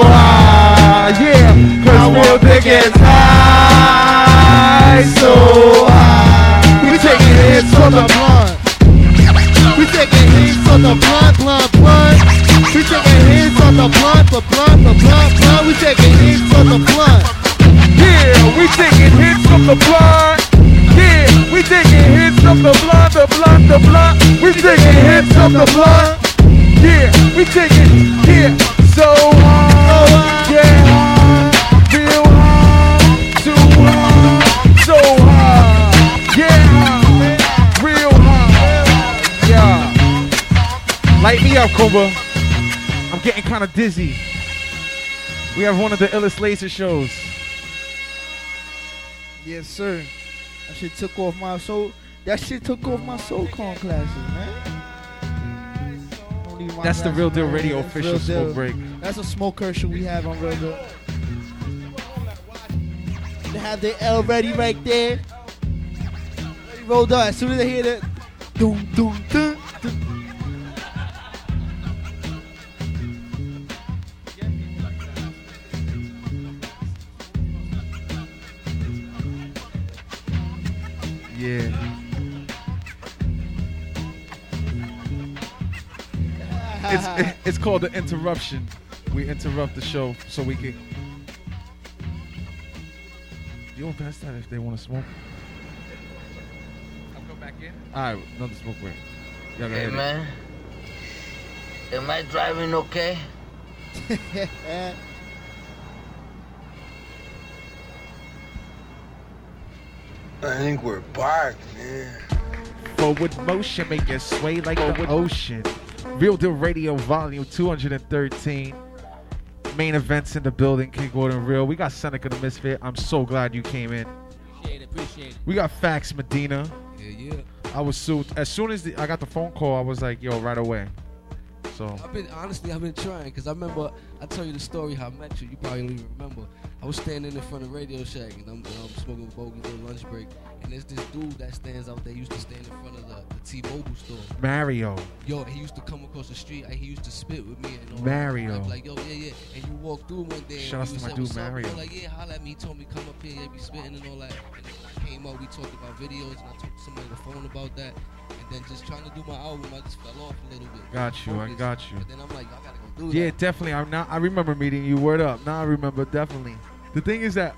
high. Yeah, cause I want to get high, so high. We taking hits from the blunt. We taking hits on the blunt, blunt, blunt. We taking hits on the blunt, blunt from the blunt. Yeah, we taking hits from the blunt. Yeah, we taking hits from the blunt, the blunt, the blunt. We taking hits from the blunt. Yeah, we taking, yeah, so hard, yeah, hard, real hard, too hard, so hard, yeah, real hard, yeah. Light me up, Kumba. I'm getting kind of dizzy. We have one of the illest laser shows. Yes, sir. That shit took off my soul. That shit took off my soul con classes, man. Don't need my That's the Real Deal man. Radio That's official smoke Deal. break. That's a smoke commercial we have on Real Deal. They have their L ready right there. Ready rolled up. As soon as they hear that, doom, doom, dun, dun. Yeah. it's it's called the interruption. We interrupt the show so we can. You don't pass that if they want to smoke. I'll go back in. All right, another smoke break. Y'all Hey ahead. man, am I driving okay? I think we're back, man. Forward motion, make it sway like the ocean. Real Deal Radio Volume 213. Main events in the building, King Gorden Real. We got Seneca the Misfit. I'm so glad you came in. Appreciate it. Appreciate it. We got Facts Medina. Yeah, yeah. I was so as soon as the, I got the phone call, I was like, yo, right away. So I've been honestly, I've been trying because I remember I tell you the story how I met you. You probably don't even remember. I was standing in front of Radio Shack and I'm, I'm smoking bogey during lunch break, and there's this dude that stands out there. Used to stand in front of the, the T-Mobile store. Mario. Yo, he used to come across the street. and He used to spit with me and all. Mario. Like, yo, yeah, yeah. And you walk through one day. Shout you to my dude, Mario. Like, yeah, holla at me. He told me come up here. Yeah, be spitting and all that. And came up, we talked about videos, and I talked to somebody on the phone about that. And then just trying to do my album, I just fell off a little bit. Got you, I got you. But then I'm like, I gotta go do Yeah, that. definitely. I'm not. I remember meeting you. Word up. Now I remember definitely. The thing is that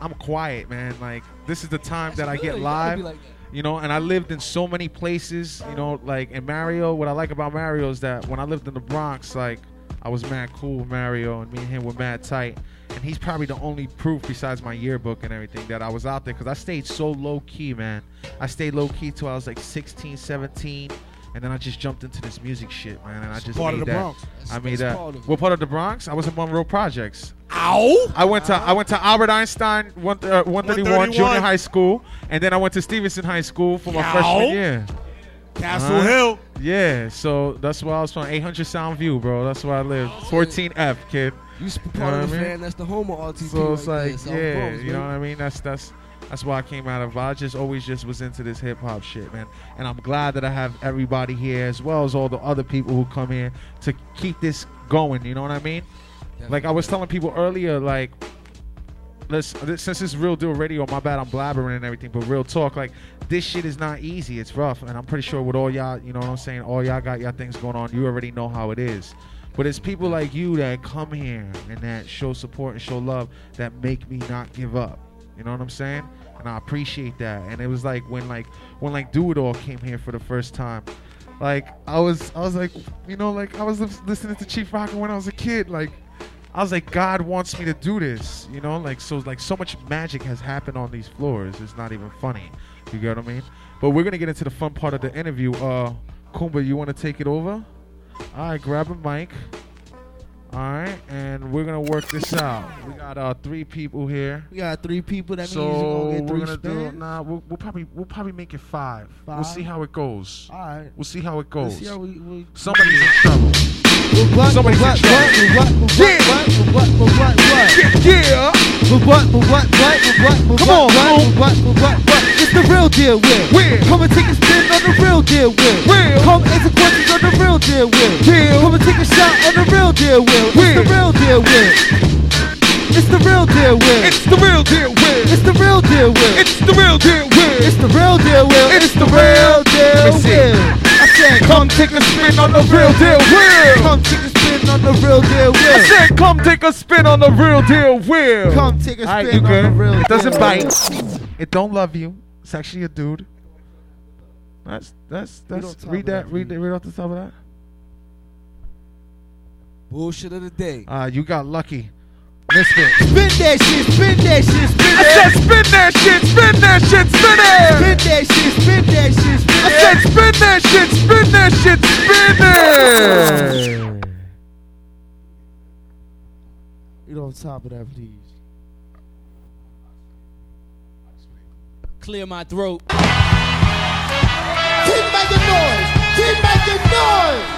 I'm quiet, man. Like this is the time that I get You gotta be live. like. You know, and I lived in so many places. You know, like in Mario. What I like about Mario is that when I lived in the Bronx, like I was mad cool with Mario, and me and him were mad tight. And he's probably the only proof besides my yearbook and everything that I was out there because I stayed so low key, man. I stayed low key till I was like 16, 17. And then I just jumped into this music shit, man. And I just part of made the that. Bronx. I made that. part of. What part of the Bronx? I was in Monroe Projects. Ow! I went to I went to Albert Einstein one, uh, 131 junior high school, and then I went to Stevenson High School for my freshman year. Castle Uh-huh. Hill. Yeah, so that's why I was from. 800 Sound View, bro. That's where I live. 14F, kid. You s- You know part of the fan that's the home of RTP. So it's right like, there, South yeah, Bronx, you know what I mean. That's that's that's why I came out of. I just always just was into this hip hop shit, man. And I'm glad that I have everybody here as well as all the other people who come here to keep this going. You know what I mean? Like I was telling people earlier, like. Let's, this, since it's real deal radio, my bad, I'm blabbering and everything, but real talk, like this shit is not easy. It's rough, and I'm pretty sure with all y'all, you know what I'm saying, all y'all got y'all things going on. You already know how it is. But it's people like you that come here and that show support and show love that make me not give up. You know what I'm saying? And I appreciate that. And it was like when like when like Do It All came here for the first time. Like I was I was like you know like I was listening to Chief Rocka when I was a kid. Like I was like God wants me to do this. You know like so like so much magic has happened on these floors. It's not even funny. You get what I mean? But we're gonna get into the fun part of the interview. Uh, Kumba, you want to take it over? All right, grab a mic. All right, and we're gonna work this out. We got uh three people here. We got three people. That means so you're gonna we're get three gonna do spins? nah. We'll, we'll probably we'll probably make it five. We'll see how it goes. All right. We'll see how it goes. How we- we- Somebody's in trouble. What, Somebody's what, what, what, what, what, what, what, what, what? Yeah. But what, but what, what, what, Come on, what, what, what, what? It's the real deal. Will. Come and take a spin on the real deal, Will. Will. Come answer questions on the real deal. Will. Come and take a shot on the real deal, Will. It's the real deal, Will. It's the real deal, Will. It's the real deal, Will. It's the real deal, Will. It's the real deal, Will. It's the real deal, Will. It's the real deal. Will. I said, Come take a spin on the real deal, Will. Come take a spin on the real deal I wheel. said, come take a spin on the real deal wheel. Come take a spin you on good? the real It doesn't deal bite. It don't love you. It's actually a dude. That's that's that's read that that, read that read off the top of that. Bullshit of the day. Uh, you got lucky. Misfit. Spin that shit, spin that shit, spin I said spin that shit, spin that shit, spin it. Spin that shit, spin that shit, spin I said spin that shit, spin that shit, spin it. Read on top of that, please. Clear my throat. Keep making noise. Keep making noise.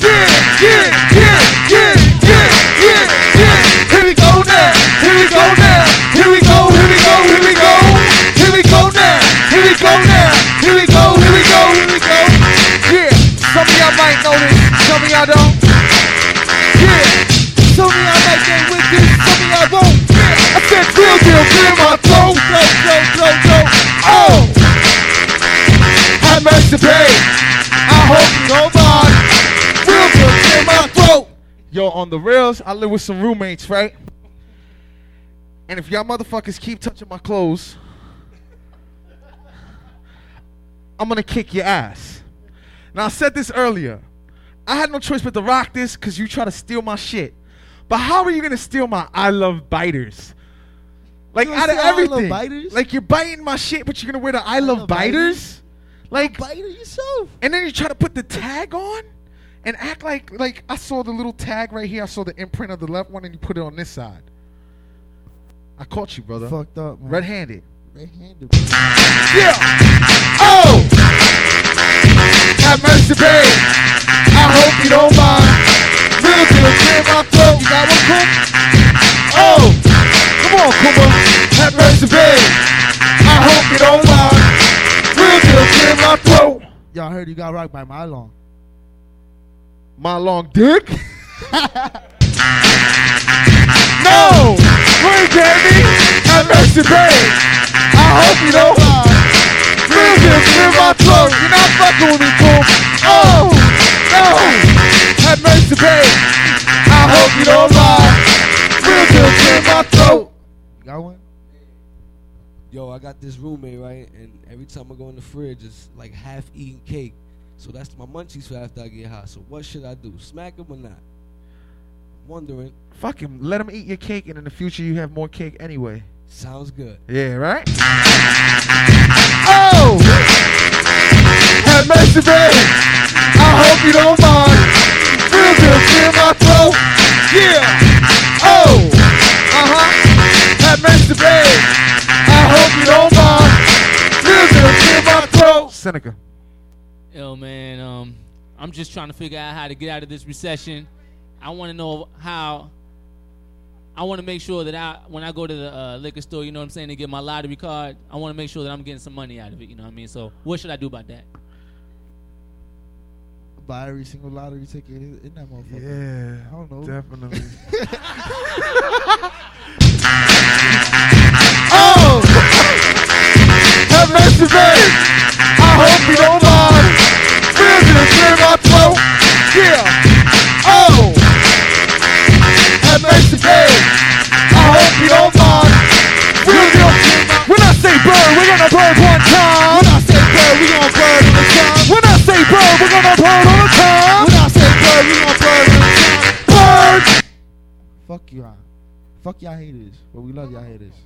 Yeah, yeah, yeah, yeah, yeah. Here we go now. Here we go now. Here we go. Here we go. Here we go. Here we go now. Here we go now. Here we go. Here we go. Here we go. Yeah. Some of y'all might know this. Some of y'all don't. Yeah. Some of y'all might get with this. Some of y'all won't. I said real deal. Clear my throat. Throat, throat, throat, throat. Oh. Have mercy, babe. I hope you Yo, on the rails, I live with some roommates, right? And if y'all motherfuckers keep touching my clothes, I'm gonna kick your ass. Now I said this earlier. I had no choice but to rock this because you try to steal my shit. But how are you gonna steal my I love biters? Like out of I everything. biters? Like you're biting my shit, but you're gonna wear the I, love, love biters? biters? Like Bite it yourself. and then you try to put the tag on and act like like I saw the little tag right here. I saw the imprint of the left one and you put it on this side. I caught you, brother. Fucked up, man. Red-handed. Red-handed. Yeah. Oh. Have mercy, babe. I hope you don't mind. Real deal, clear my throat. You got one, Coop? Oh. Come on, Kumba. Have mercy, babe. I hope you don't mind. Real deal, clear my throat. Y'all heard you got rocked by my long. My long dick? no! Wait, baby! Have mercy, babe! I hope you don't mind. Deal, clear my throat. You're not fucking with me, fool. Oh! No! Have mercy, babe! I hope you don't mind. Real deal, clear my throat. Got one? Yo, I got this roommate, right? And every time I go in the fridge, it's like half eaten cake. So that's my munchies for after I get hot. So what should I do? Smack him or not? Wondering. Fuck him. Let him eat your cake, and in the future, you have more cake anyway. Sounds good. Yeah, right? Oh! Have mercy, babe. I hope you don't mind. Real deal, clear my throat. Yeah. Oh. Uh-huh. Have mercy, babe. I hope you don't mind. Real deal, clear my throat. Seneca. Yo, man, um, I'm just trying to figure out how to get out of this recession. I want to know how. I want to make sure that I, when I go to the uh, liquor store, you know what I'm saying, to get my lottery card, I want to make sure that I'm getting some money out of it. You know what I mean? So, what should I do about that? Buy every single lottery ticket in in that motherfucker. Yeah. I don't know. Definitely. oh! Have mercy, babe. I hope you don't mind. Real deal, clear my throat. Yeah. Oh! Have mercy, babe. I hope you don't mind. Real deal, clear my When I say bird, we're gonna bird one time. When I say bird, we gonna bird on the time. When I say bird, we're gonna bird on the time. When I say bird, we gonna bird on the time. Bird! Fuck y'all. Fuck y'all haters. But we love y'all haters.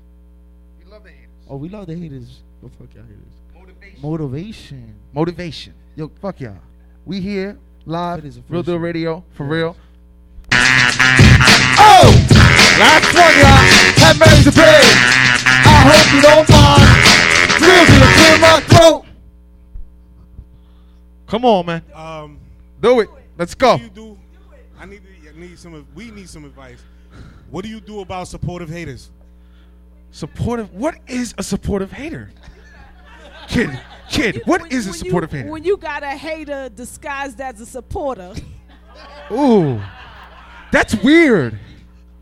We love the haters. Oh, we love the haters. But fuck y'all haters. Motivation. Motivation. Yo, fuck y'all. We here live, It is Real Deal. Radio, for real. Oh! Last one, y'all. Have mercy, babe. I hope you don't mind. Real Deal, clear my throat. Come on, man. Um, Do it. Let's go. What do you do? I need to, I need some. We need some advice. What do you do about supportive haters? Supportive. What is a supportive hater? Kid, kid, what is a When supportive you, hater? When you got a hater disguised as a supporter. Ooh. That's weird.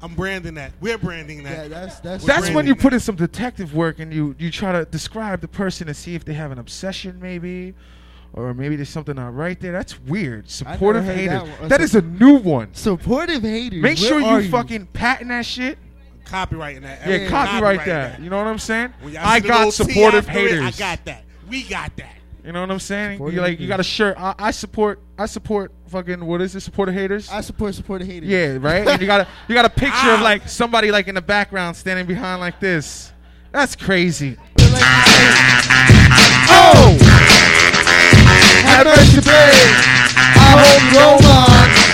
I'm branding that. We're branding that. Yeah, that's that's. That's when branding you put in some detective work and you you try to describe the person and see if they have an obsession maybe or maybe there's something not right there. That's weird. Supportive hater. that that is a new one. Supportive hater. Make where sure are you fucking patent that shit. Copywriting that. Yeah, Everyone copyright copywriting that. You know what I'm saying? When I got little supportive after it, haters. I got that. We got that. You know what I'm saying? Supportive You like you got a shirt. I, I support. I support fucking what is it? Supportive haters. I support supportive haters. Yeah, right. and you got a you got a picture of ah. like somebody like in the background standing behind like this. That's crazy. Oh! Have mercy, babe. I hope you don't mind.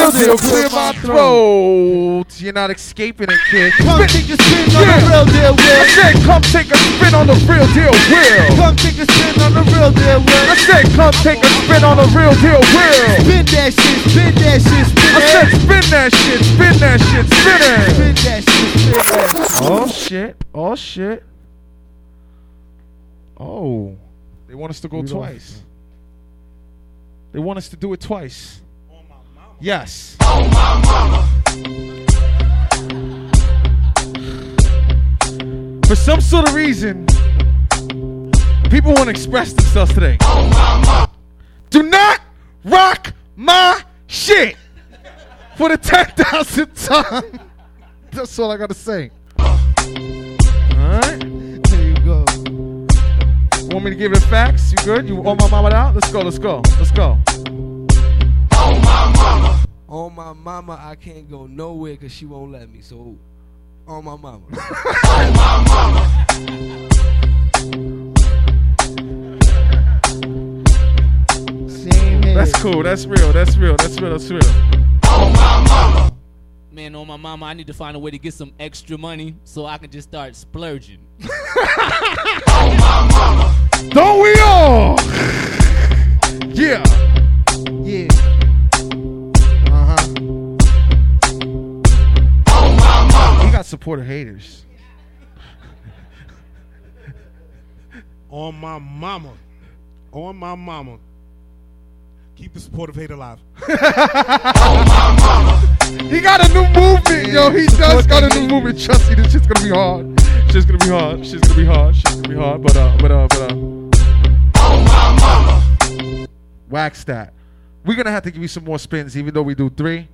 Real deal, clear my throat. You're not escaping it, kid. Come take a spin on the real deal wheel. I said, come take a spin on the real deal wheel. Come take a spin on the real deal I wheel. said, come take a spin on the real deal wheel. Spin that shit, spin that shit, spin I said, spin that shit, spin that shit, spin it. Spin that shit, spin it. Oh shit! Oh shit! Oh, they want us to go Rudolph. twice. They want us to do it twice. Yes. For some sort of reason, people want to express themselves today. Do not rock my shit for the 10,000th time. That's all I got to say. Alright. There you go. Want me to give it facts? You good? You on my mama out? Let's go, let's go, let's go. On my mama, I can't go nowhere because she won't let me. So, on my mama. On Same here. That's cool, that's real, that's real, that's real, that's real. On my mama. Man, on my mama, I need to find a way to get some extra money so I can just start splurging. On my mama. Don't we all? Yeah. Yeah. Supporter haters. On my mama. On my mama. Keep the supportive hate alive. On my mama. He got a new movement, yo. He does got a new movement. Trust me, this shit's gonna be hard. Shit's gonna be hard. Shit's gonna be hard. Shit's gonna be hard. But uh, but uh, but uh. On my mama. Wax that. We're gonna have to give you some more spins, even though we do three.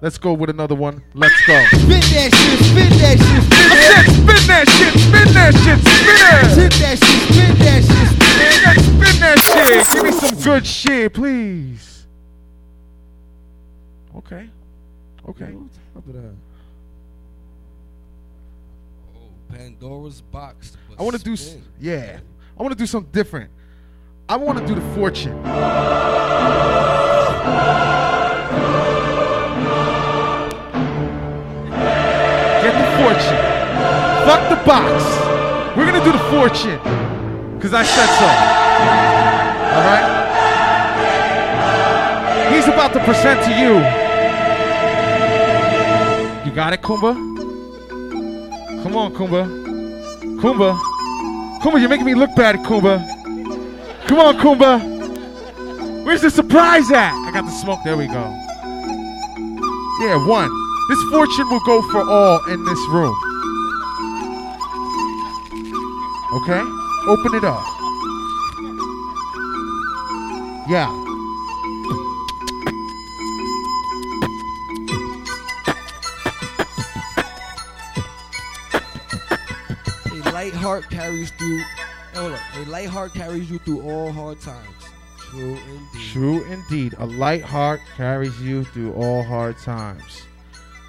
Let's go with another one. Let's go. Spin that shit, spin that shit, spin I it. said, spin that shit, spin that shit, spin it. Spin that shit, spin that shit, spin it. Yeah, spin that shit. Give me some good shit, please. Okay. Okay. Top of that. Oh, Pandora's box. I want to do, yeah. I want to do something different. I want to do the fortune. Fortune. Fuck the box. We're gonna do the fortune. Cause I said so. Alright? He's about to present to you. You got it, Kumba? Come on, Kumba. Kumba. Kumba, you're making me look bad, Kumba. Come on, Kumba. Where's the surprise at? I got the smoke. There we go. Yeah, one. This fortune will go for all in this room. Okay? Open it up. Yeah. A light heart carries through. Hold up. A light heart carries you through all hard times. True indeed. True indeed. A light heart carries you through all hard times.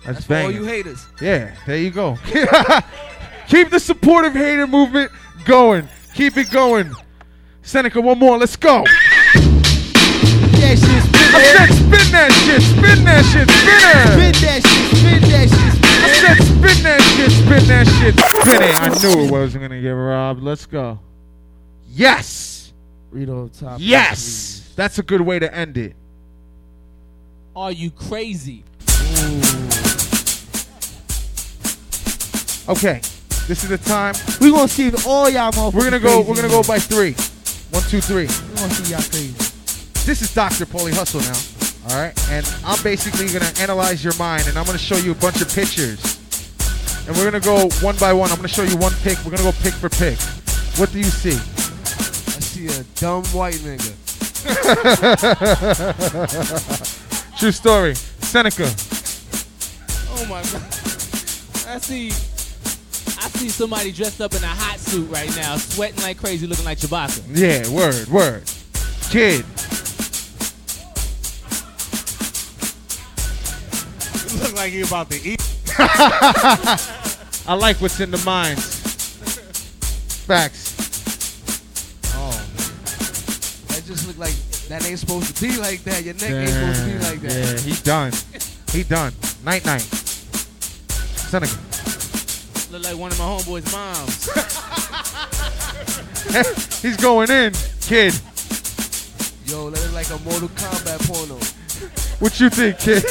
That's, That's for all you haters. Yeah, there you go. Keep the supportive hater movement going. Keep it going. Seneca, one more. Let's go. That shit, spin I said spin that shit. Spin that shit. Spin it. Spin that shit, spin that shit, spin I said spin that shit. Spin that shit. Spin it. I knew it wasn't going to get robbed. Let's go. Yes. Read over top. Yes. That's a good way to end it. Are you crazy? Okay. This is the time. We're gonna see all y'all motherfuckers. We're gonna go. We're gonna go by three. One, two, three. We gonna see y'all crazy. This is Dr. Paulie Hustle now. All right, and I'm basically gonna analyze your mind, and I'm gonna show you a bunch of pictures, and we're gonna go one by one. I'm gonna show you one pick. We're gonna go pick for pick. What do you see? I see a dumb white nigga. True story. Seneca. Oh my god. I see see somebody dressed up in a hot suit right now, sweating like crazy, looking like Chewbacca. Yeah, word, word. Kid. You look like you about to eat. I like what's in the minds. Facts. Oh, that just look like that ain't supposed to be like that. Your neck ain't supposed to be like that. Yeah, he done. He done. Night night. Seneca. Look like one of my homeboys' moms. He's going in, kid. Yo, that look like a Mortal Kombat porno. What you think, kid?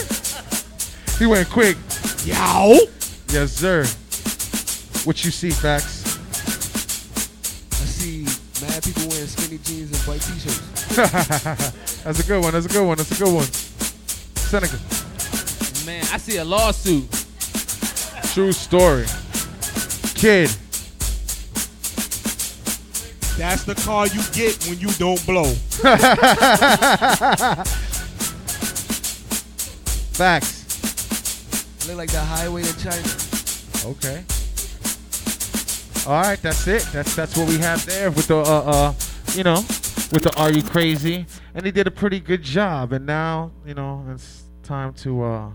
He went quick. Yow. Yes, sir. What you see, facts? I see mad people wearing skinny jeans and white t-shirts. That's a good one. That's a good one. That's a good one. Seneca. Man, I see a lawsuit. True story. Kid. That's the car you get when you don't blow. Facts. Look like the highway to China. Okay. All right, that's it. That's that's what we have there with the uh uh you know with the Are You Crazy? And he did a pretty good job. And now you know it's time to uh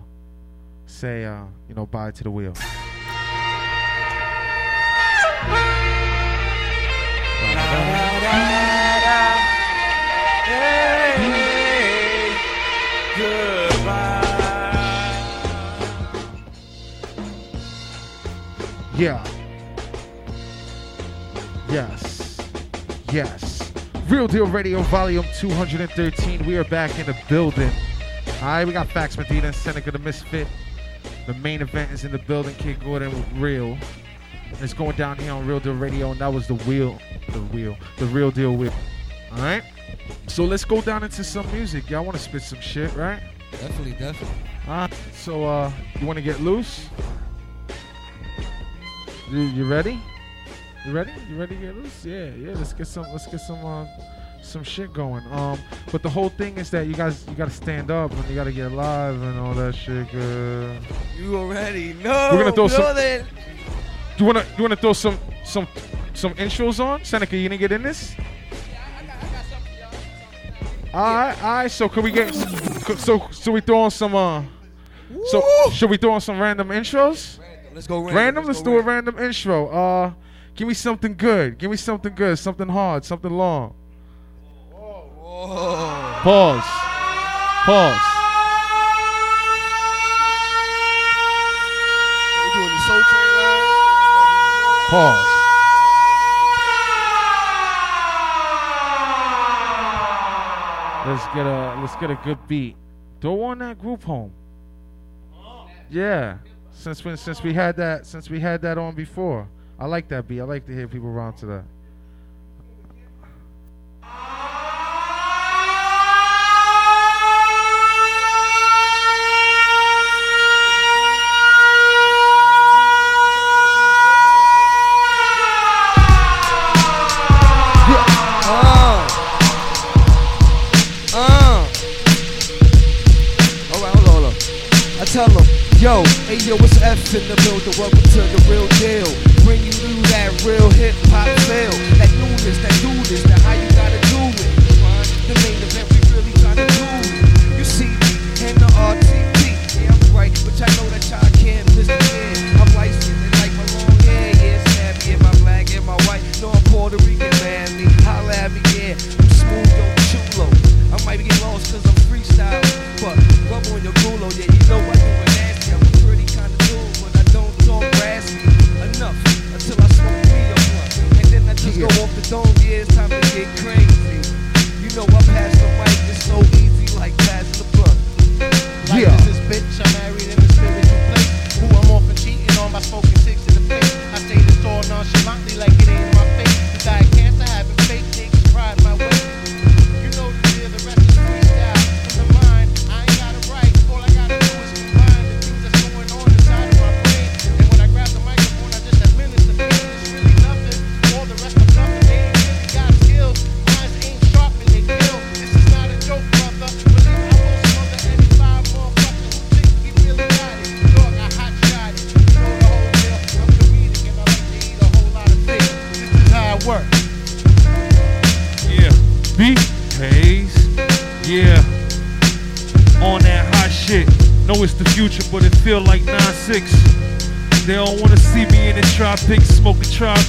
say uh you know bye to the wheel. Yeah. Yes. Yes. Real Deal Radio Volume 213. We are back in the building. All right, we got Facts Medina, Seneca the Misfit. The main event is in the building. Kid Gorden with Real. It's going down here on Real Deal Radio, and that was the wheel. The wheel. The Real Deal wheel. All right? So let's go down into some music. Y'all want to spit some shit, right? Definitely, definitely. All right. So, uh, you want to get loose? You, you ready? You ready? You ready to get loose? Yeah, yeah. Let's get some. Let's get some. Um, some shit going. Um, but the whole thing is that you guys, you gotta stand up and you gotta get live and all that shit. Uh, You already know. We're gonna throw some-. You wanna, you wanna throw some, some, some intros on? Seneca, you gonna get in this? All right, all right. So can we get? So, so we throw on some. Uh, so should we throw on some random intros? Let's go random. Random. Let's Let's go do a random intro. Uh, give me something good. Give me something good. Something hard. Something long. Pause. Pause. Pause. Let's get a let's get a good beat. Throw on that group home. Yeah. Since when since we had that since we had that on before. I like that beat. I like to hear people round to that. Hey yo, what's F in the building? Welcome to the real deal. Bring you through that real hip hop feel. That newness, that newness, that how you gotta do it. The main event we really tryna do it. You see, me and the RTP, yeah, I'm right, but y'all know that y'all can't listen in. I'm licensed and like my long hair, yeah, snappy, and my black and my white. No, I'm Puerto Rican, man. me. Holla at me, yeah. I'm smooth, yo, chulo. I might be lost cause I'm freestyle, but rub on your culo, yeah, you know I Let's yeah. go off the dome, yeah, it's time to get crazy. You know I pass the mic, it's so easy, like pass the blunt. Yeah. this bitch, I'm married in a spiritual place. Who I'm often cheating on by smoking six in the face. I say this all nonchalantly like it ain't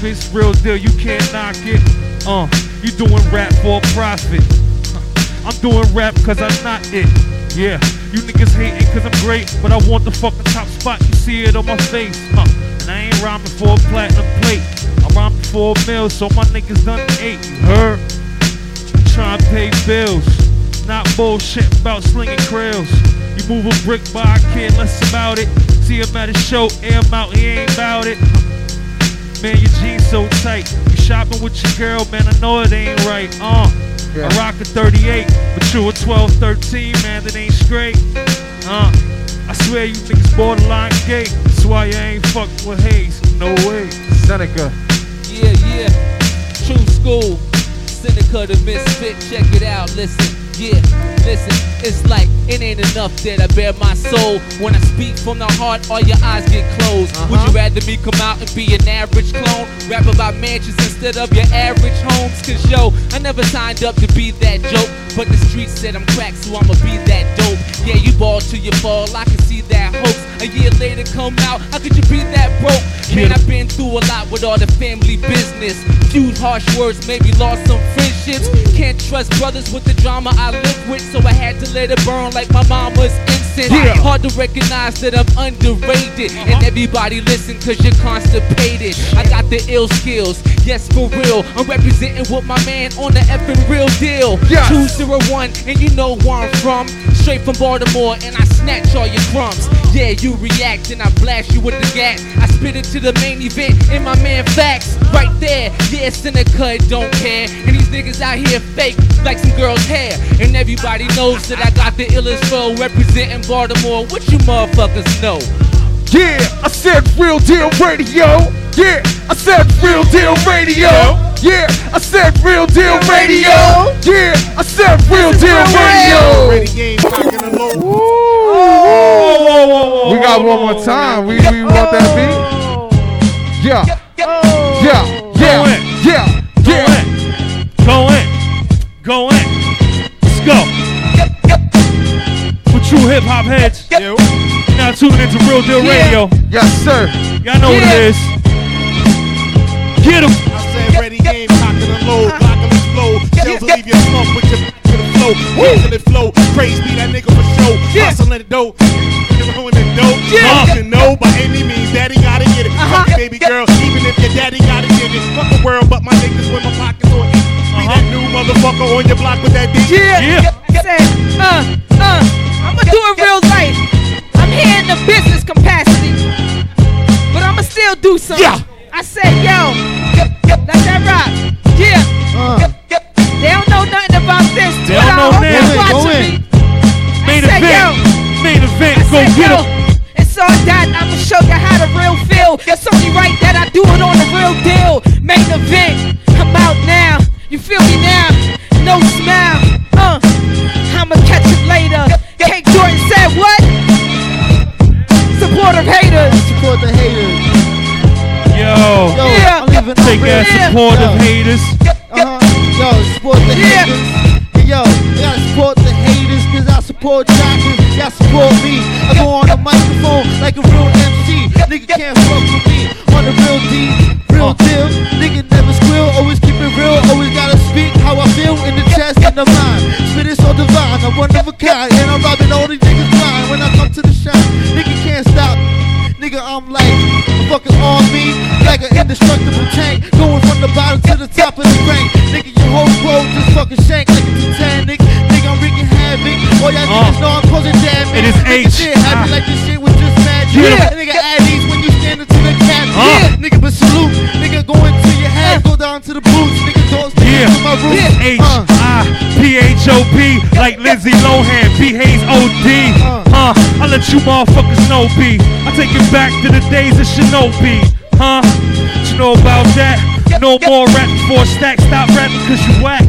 tropics. Real deal, you can't knock it. Uh, you doing rap for profit. Huh. I'm doing rap cause I'm not it. Yeah, you niggas hating cause I'm great, but I want the fucking top spot. You see it on my face. Huh. And I ain't rhyming for a platinum plate. I'm rhyming for a meal, so my niggas done ate. You heard? Trying to pay bills. Not bullshit about slinging krills. You move a brick by I care less about it. See him at a show, air him out, he ain't about it. Man, your jeans so tight. You shopping with your girl, man, I know it ain't right. Uh, I rock a 38, but you a 12, 13, man, that ain't straight. Uh, I swear you niggas borderline gay. That's why you ain't fucking with Hayes. No way. Seneca. Yeah, yeah. True school. Seneca the misfit. Check it out. Listen. Yeah, listen, it's like it ain't enough that I bear my soul. When I speak from the heart, all your eyes get closed. Uh-huh. Would you rather me come out and be an average clone? Rap about mansions instead of your average homes? Cause yo, I never signed up to be that joke. But the streets said I'm cracked, so I'ma be that dope. Yeah, you ball till you fall, I can see that hoax. A year later come out, how could you be that broke? Man, I've been through a lot with all the family business. Few harsh words, maybe lost some friendships. Can't trust brothers with the drama I live with, so I had to let it burn like my mama's incense. Yeah. Hard to recognize that I'm underrated. And everybody listen cause you're constipated. I got the ill skills, yes for real. I'm representing with my man on the effing real deal. Yes. 201, and you know where I'm from. Straight from Baltimore, and I snatch all your crumbs. Yeah, you react, and I blast you with the gat. I spit it to the main event, and my man Facts right there. Yeah, Seneca don't care. And these niggas out here fake like some girl's hair. And everybody knows that I got the illest flow representing Baltimore. What you motherfuckers know? Yeah, I said real deal radio. Yeah, I said real deal radio. Yeah, I said real deal radio. Yeah, I said real deal radio. Ready game, cocking the low. We got one more time. We, we want that beat. Yeah. Yeah. Yeah. Yeah. Yeah. Go in. Go in. Let's go. For true hip hop heads. Now tuning into Real Deal Radio. Yes, sir. Y'all know what it is. Get 'em. I said ready game, cocking the low, blocking the flow. Shells will leave your slump with your to the flow. Watching it flow. Praise be that nigga for show. Hustling it dope. Ruin it dope. Yeah. You know by any means, daddy gotta get it. Fuck it, baby girl, even if your daddy gotta get it. Fuck the world, but my niggas with my pockets on E. Be that new motherfucker on your block with that D. Yeah. Say, uh, uh, I'ma do it real right. I'm here in the business capacity, but I'ma still do something. Yeah. I said, yo, let that rock. Yeah. Uh. They don't know nothing about this. They don't know hope Go in, go watching in. me. Main I event. yo. Main event. Go said, get. It's all that I'ma show you how the real feel. It's only right that I do it on the real deal. Main event, I'm out now. You feel me now? No smile. I'm leaving Take no that support Yo. haters. Uh-huh. Yo, support the Yeah. haters. Hey, yo, gotta support the haters cause I support y'all y'all support me. I go on the microphone like a real MC. Nigga can't fuck with me Lindsay Lohan, B Hayes O D. Huh? I let you motherfuckers know B. I take it back to the days of Shinobi. Huh? You know about that? No more rap before stack. Stop rapping cause you whack.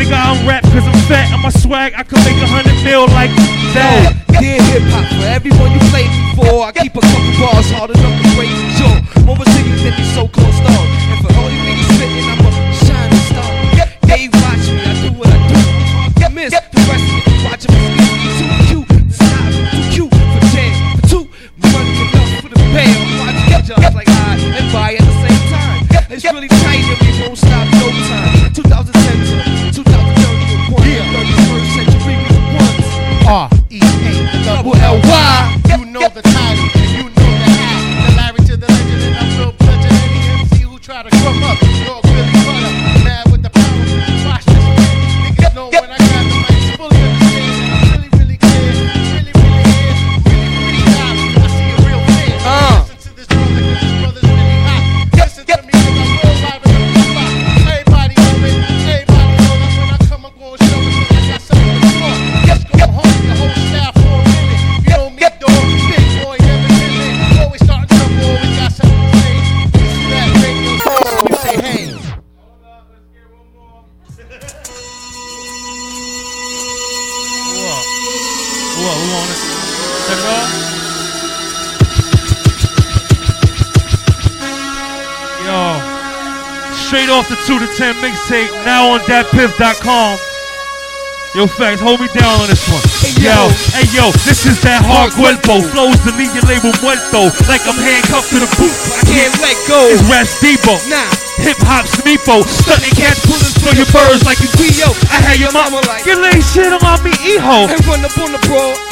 Nigga, I'm rap cause I'm fat. And my swag, I can make a hundred mil like that. Dear hip hop, for everyone you played me for, I keep a couple bars hard enough to break you jaw. More resilient than these so-called stars. And for all you niggas I'm a shining star. They watch me, Yo. Straight off the 2 to 10 mixtape, now on datpiff.com. Yo, facts, hold me down on this one. Hey, Yo, hey yo, this is that hard cuerpo. Flows to leave your label muerto. Like I'm handcuffed to the boot. I can't let go. It's Raps Debo. Nah. Hip hop Smeepo. Stunning cats pulling for your birds like you P.O. I had your mama like. You lay shit on me, hijo. And run up on the bro.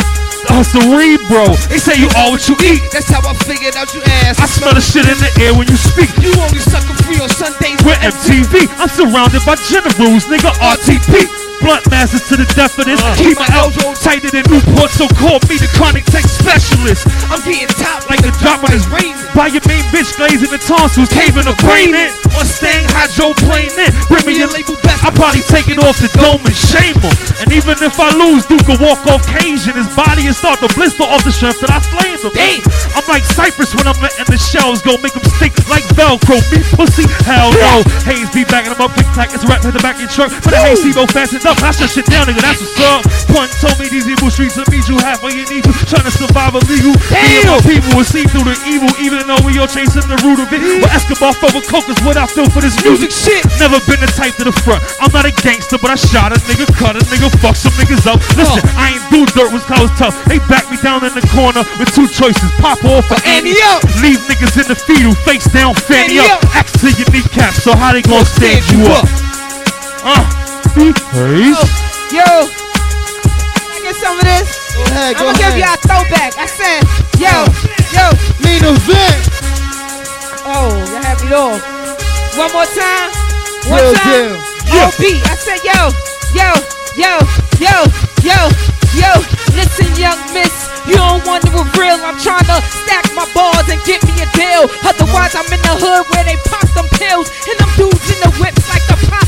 Oh, cerebro. They say you all what you eat. That's how I figured out you ass. I smell the shit in the air when you speak. You only sucker free on Sundays We're MTV. I'm surrounded by generals, nigga. RTP. Blunt masters to the death of this. Keep my elbow tighter than Newport, so call me the chronic tech specialist. I'm getting top like the drop on his rain. By your main bitch glazing the tonsils, caving the brain in. Or staying hydroplane in. Bring me your label back. I probably take it off the dome and shame him. And even if I lose, Duke will walk off cage and his body and start to blister off the strength that I flamed him. I'm like Cypress when I'm letting the shells go, make them stick like Velcro. Me pussy, hell no. Hayes be backing them up, tic tac, it's a rap to the back of your truck. But the hay Sebo fastened up, I shut shit down, nigga, that's what's up. Pun told me these evil streets will meet you half of your need you. Trying to survive illegal. Me and my people will see through the evil, even though we all chasing the root of it. But Escobar fell with coke is what I feel for this music shit. Never been the type to the front. I'm not a gangster, but I shot a nigga, cut a nigga, fuck some niggas up. Listen, I ain't do dirt was cause tough. They back me down in the corner with two choices. Pop off or Annie up. Leave niggas in the fetal, face down, fanny Annie up. Axe to your kneecaps, so how they gonna stand you up? Uh, Hayes. Yo, I get some of this. Go ahead, I'm gonna give ahead. you a throwback. I said, yo, yo. Main event. Oh, you have it all. One more time. One Real time. deal. OB. I said, yo, yo, yo, yo, yo, yo. Listen, young miss. You don't want to reveal. I'm trying to stack my balls and get me a deal. Otherwise, I'm in the hood where they pop them pills. And them dudes in the whips like the popping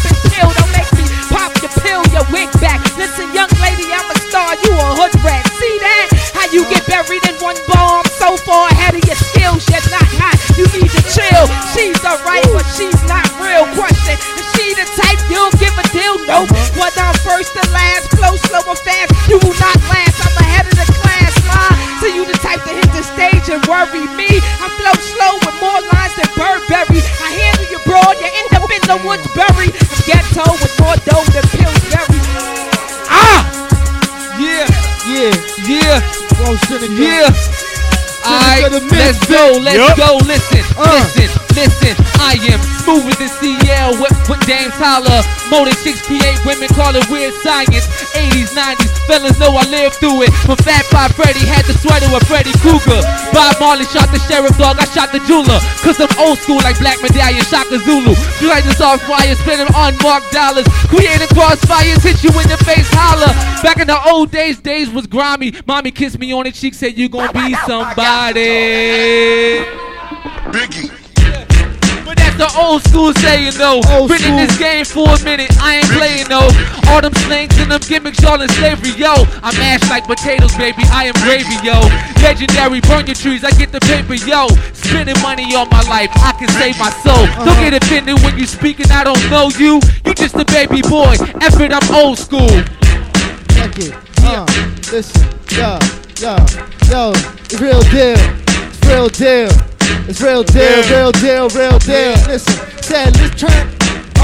pop your wig back. Listen, young lady, I'm a star. You a hood rat. See that? How you get buried in one bomb so far ahead of your skills. You're not hot. You need to chill. She's alright, but she's not real. Question: Is she the type you'll give a deal? Nope. Whether I'm first or last, flow slow or fast, you will not last. I'm ahead of the class, ma. So you the type to hit the stage and worry me. I flow slow with more lines than Burberry. I handle you broad, you end up in the woods Seneca. Yeah. Alright, let's go, let's Yup. go. Listen, Uh. listen, listen. I am smoother than CL with, with Dame Tyler. More than 68 women call it weird science. 80s, 90s, fellas know I lived through it. From Fab Five Freddy had the sweater with Freddy Krueger. Bob Marley shot the sheriff dog, I shot the jeweler. Cause I'm old school like Black Medallion, Shaka Zulu. You like this off wire, spending unmarked dollars. Creating crossfires, hit you in the face, holler. Back in the old days, days was grimy. Mommy kissed me on the cheek, said you gon' be somebody. Biggie. The old school saying though. Been in this game for a minute, I ain't playing though. All them slangs and them gimmicks all in slavery, yo. I mash like potatoes, baby, I am gravy, yo. Legendary, burn your trees, I get the paper, yo. Spending money on my life, I can save my soul. Don't get offended when you speak and I don't know you. You just a baby boy, effort, I'm old school. Check it. Uh, listen, yo, yo, yo, it's real deal. It's real deal. It's real deal, real deal, real deal. Listen, said let's turn.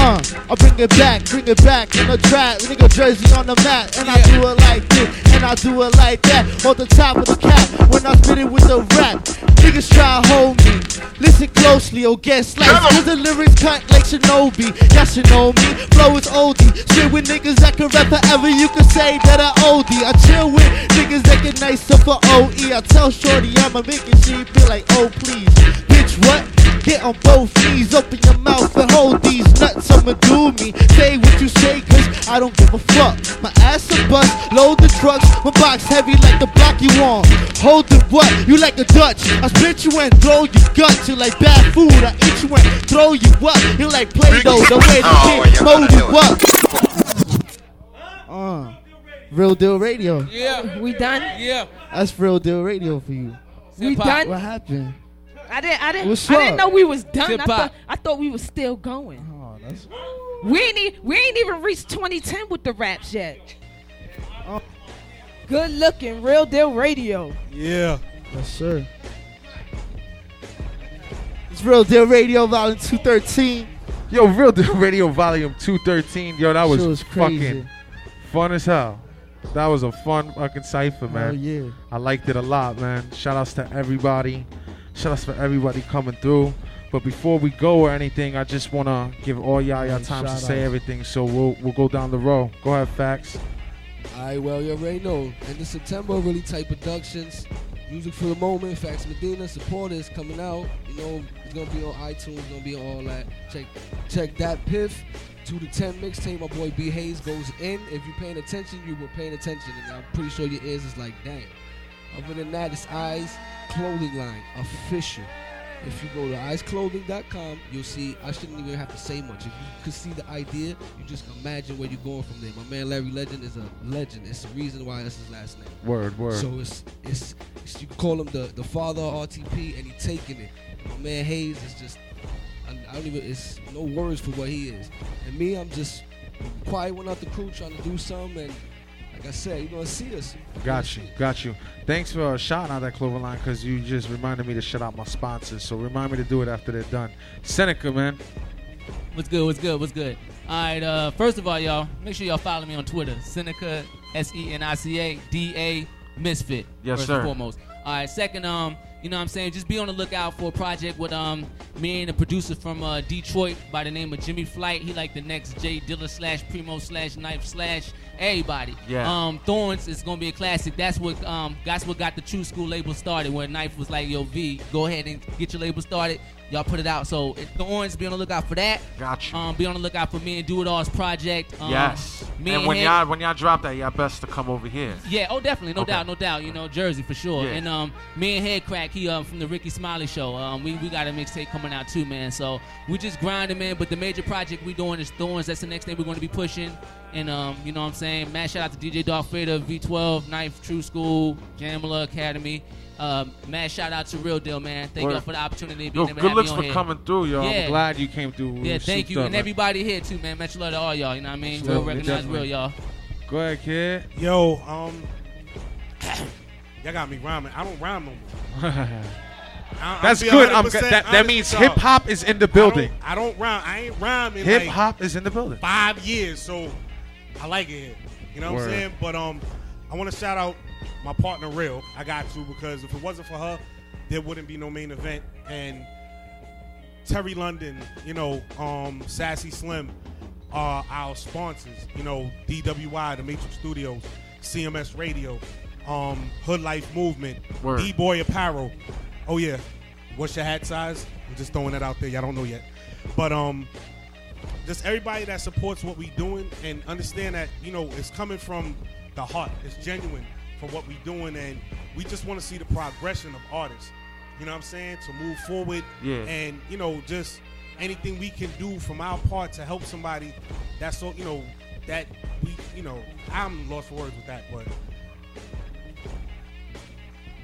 Uh, I bring it back, bring it back on the track. Nigga Jersey on the map, and I do it like this, and I do it like that. On the top of the cap, when I spit it with the rap. Niggas try to hold me. Listen closely or get sliced. Cause the lyrics cut like Shinobi. Y'all should know me. Flow is oldie. Shit with niggas that can rap forever. You can say that I oldie. I chill with niggas that get nice up for OE. I tell Shorty I'ma make it. She be like, oh please. Bitch, what? Get on both knees, open your mouth and hold these nuts. I'ma do me. Say what you say, cause I don't give a fuck. My ass a bust, load the trucks. My box heavy like the block you on. Hold the what? You like a Dutch. I split you and throw your guts. You like bad food. I eat you and throw you up. You like Play-Doh. The way the Oh, kid yeah, mold you know up. Uh, real deal radio. Yeah, we done. Yeah, That's real deal radio for you. we done. What happened? I didn't. I didn't. What's I didn't up? know we was done. I Hip-hop. thought, I thought we was still going. Oh, that's We ain't. e- We ain't even reached 2010 with the raps yet. Oh. Good looking, real deal radio. Yeah. yes, sir. It's real deal radio, volume two thirteen. Yo, Real Deal Radio Volume 213. Yo, that was, Shit was fucking fun as hell. That was a fun fucking cipher, man. Oh yeah. I liked it a lot, man. Shout outs to everybody. Shout outs for everybody coming through. But before we go or anything, I just want to give all y'all y'all time to say everything. So we'll we'll go down the row. Go ahead, Facts. Alright, well, you already know. End of September, really tight productions. Music for the moment, Facts Medina, supporters coming out. You know, it's gonna be on iTunes, gonna be on all that. Check check DatPiff. Two to ten mixtape, my boy B Hayes goes in. If you're paying attention, you were paying attention, and I'm pretty sure your ears is like, damn. Other than that, it's Eyes Clothing Line, official. If you go to eyesclothing.com, you'll see. I shouldn't even have to say much. If you could see the idea, you just imagine where you're going from there. My man Larry Legend is a legend. It's the reason why that's his last name. Word, word. So it's it's, it's you call him the the father of RTP, and he taking it. My man Hayes is just I, I don't even. It's no words for what he is. And me, I'm just quiet one out the crew trying to do something. And like I said, you're gonna see us. Got you, got you. Thanks for uh, shouting out that Clover line because you just reminded me to shut out my sponsors. So remind me to do it after they're done. Seneca, man. What's good? What's good? What's good? All right. Uh, first of all, y'all, make sure y'all follow me on Twitter. Seneca, S E N I C A D A Misfit. Yes, first sir. And foremost. All right. Second, um, you know what I'm saying? Just be on the lookout for a project with um me and a producer from uh, Detroit by the name of Jimmy Flight. He like the next J Dilla slash Primo slash Knife slash everybody. Yeah. Um, Thorns is gonna be a classic. That's what um that's what got the True School label started. Where Knife was like, Yo V, go ahead and get your label started. Y'all put it out. So it, Thorns, be on the lookout for that. Got Um, be on the lookout for me and Do It All's project. Um, yes. Me and and, when y'all when y'all drop that, y'all best to come over here. yeah, oh definitely, no Okay. doubt, no doubt. You know, Jersey for sure. Yeah. And um, me and Head Crack, he um from the Rickey Smiley show. Um, we, we got a mixtape coming out too, man. So we just grinding, man. But the major project we doing is Thorns. That's the next thing we're going to be pushing. And um, you know what I'm saying? Mad shout out to DJ Dark Fader, V12, Knife, True School, Jamila Academy. Um, mad shout out to Real Deal, man. Thank y'all for the opportunity. of Yo, being able to good have looks for here. coming through, yo. Yeah. I'm glad you came through. Yeah, thank you. up, and man. everybody here too, man. Much love to all y'all. You know what I mean? Definitely, Real recognize real, y'all. Go ahead, kid. Yo, um, y'all got me rhyming. I don't rhyme no more. I- That's good. I'm 100% That, that means hip hop is in the building. I don't, I don't rhyme. I ain't rhyme in Hip like hop is in the building. five years, so I like it here. You know what Word. I'm saying? But um, I want to shout out my partner, Real. I got to because if it wasn't for her, there wouldn't be no main event. And Terry London, you know, um, Sassy Slim are our sponsors. You know, DWI, the Matrix Studios, CMS Radio, um, Hood Life Movement. D Boy Apparel. Oh yeah, what's your hat size? I'm just throwing that out there. Y'all don't know yet, but um, just everybody that supports what we doing and understand that you know it's coming from the heart. It's genuine for what we doing, and we just want to see the progression of artists. You know what I'm saying? To move forward, Yeah. and you know just anything we can do from our part to help somebody. That's so you know that we you know I'm lost for words with that, but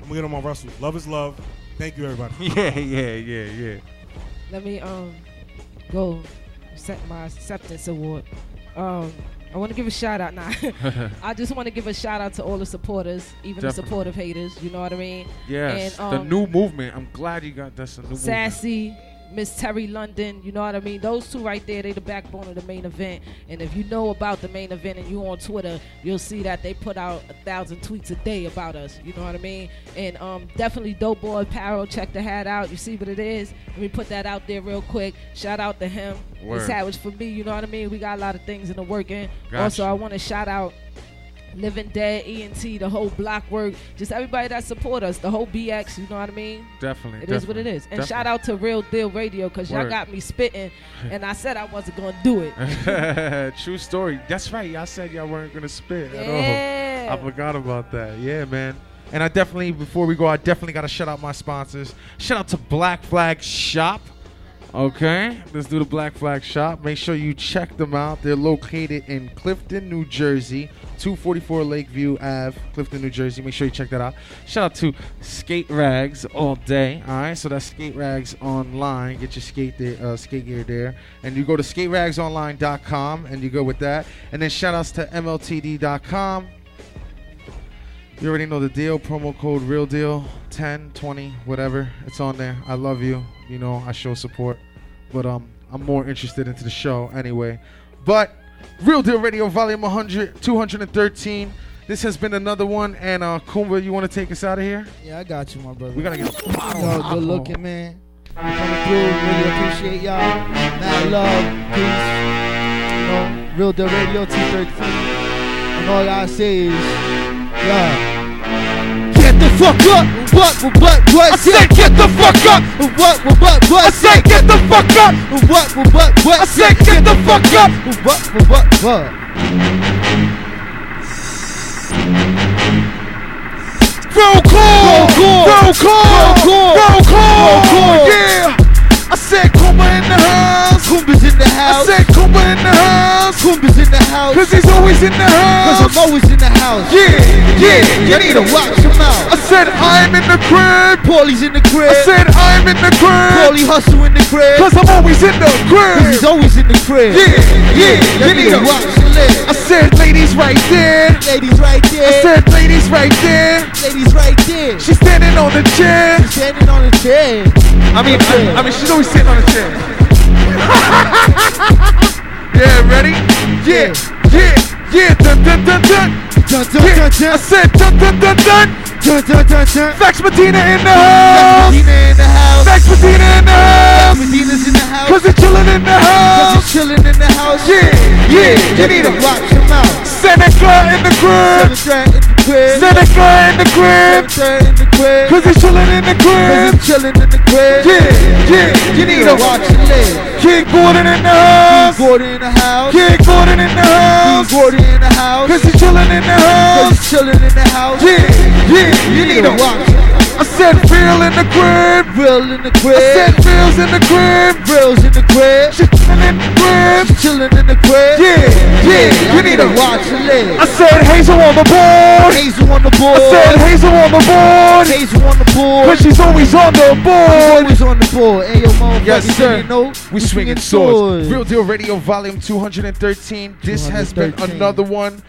I'm gonna get on my Russell. Love is love. Thank you, everybody. Yeah, yeah, yeah, yeah. Let me um go accept my acceptance award. Um, I want to give a shout out now. I just want to give a shout out to all the supporters, even the supportive haters. You know what I mean? Yes, And, the um, new movement. I'm glad you got that's a new movement. Miss Terry London, you know what I mean? Those two right there, they the backbone of the main event. And if you know about the main event and you on Twitter, you'll see that they put out a thousand tweets a day about us. You know what I mean? And um, definitely Dope Boy Apparel, check the hat out. You see what it is? Let me put that out there real quick. Shout out to him. Word. This hat was for me, you know what I mean? We got a lot of things in the working. Got also. I want to shout out Living Dead, ENT, the whole block work, just everybody that support us, the whole BX, you know what I mean? Definitely. It is what it is. And definitely. shout out to Real Deal Radio because y'all got me spitting, and I said I wasn't gonna do it. True story. That's right. Y'all said y'all weren't gonna spit at all. I forgot about that. Yeah, man. And I definitely, before we go, I definitely gotta shout out my sponsors. Shout out to Black Flag Shop. Okay, let's do the Black Flag Shop. Make sure you check them out. They're located in Clifton, New Jersey, 244 Lakeview Ave, Clifton, New Jersey. Make sure you check that out. Shout out to Skate Rags all day. All right, so that's Skate Rags online. Get your skate there, uh, skate gear there, and you go to skateragsonline.com and you go with that. And then shout outs to MLTD.com. You already know the deal. Promo code Real Deal 10, 20, whatever. It's on there. I love you. You know, I show support. But um I'm more interested into the show anyway. But Real Deal Radio Volume 100 213. This has been another one and uh Kumba, you want to take us out of here? Yeah, I got you, my brother. We gotta get a Yo, good looking, man. Coming through. Really appreciate y'all. Mad love, peace. You know, Real Deal Radio 213. And all I say is, yeah. Fuck up! What, what, what, what? I said get the fuck up! What, what, what, what? I said get the fuck up! What, what, what, what? I said get the fuck up! What, what, what, what? Roll call! Roll call! Roll call! Yeah! I said Kumba in the house! Kumba's in the house! I said Kumba in the house! Kumba's in the house! Cause he's always in the house! Cause I'm always in the house! Yeah, yeah, You need to watch him out! I said I'm in the crib! Paulie's in the crib! I said I'm in the crib! Paulie hustle in the crib! Cause I'm always in the crib! Cause he's always in the crib! Yeah, yeah, You need to watch lips! I said ladies right there! Ladies right there. I said ladies right there! Ladies right there! She's standing on the chair! She's standing on the chair! I mean, I, I mean, she's always sitting on a chair. yeah, ready? Yeah, yeah, yeah. Dun dun dun dun. Dun, dun, Yeah, dun, dun. I said dun dun dun dun. Dun, dun, dun, dun. Facts Medina in the house. Medina in the house! Facts Medina in the house. Medina's in the house! Cause it's chillin' in the Cause house. he's chilling in the house! Yeah, yeah. You need to to watch him out! Seneca in the crib. Seven in the crib! Seneca in the crib. In the crib! Cause it's chillin' in the crib. he's in the crib! Yeah, yeah. You need to watch your lips! King Gorden in the house. Gorden in the house! King Gorden in the house. Gorden in the house! Cause he's chillin' in the house. Cause he's chilling in the house! Yeah, yeah, you need to watch I said Phil in the crib. Real in the crib. I said! Phil's in the crib. Real's in the crib! She's chillin' in the crib. Chilling in the crib! Yeah, yeah, you need to watch your lips! I said Hazel on the board. Hazel on the board. I said Hazel on the board. Hazel on the board! Cause she's always on the board. Always on the board. Hey, yo, motherfuckers, Yes, sir. You know, We swinging swords. Real Deal Radio Volume 213. This has been another one.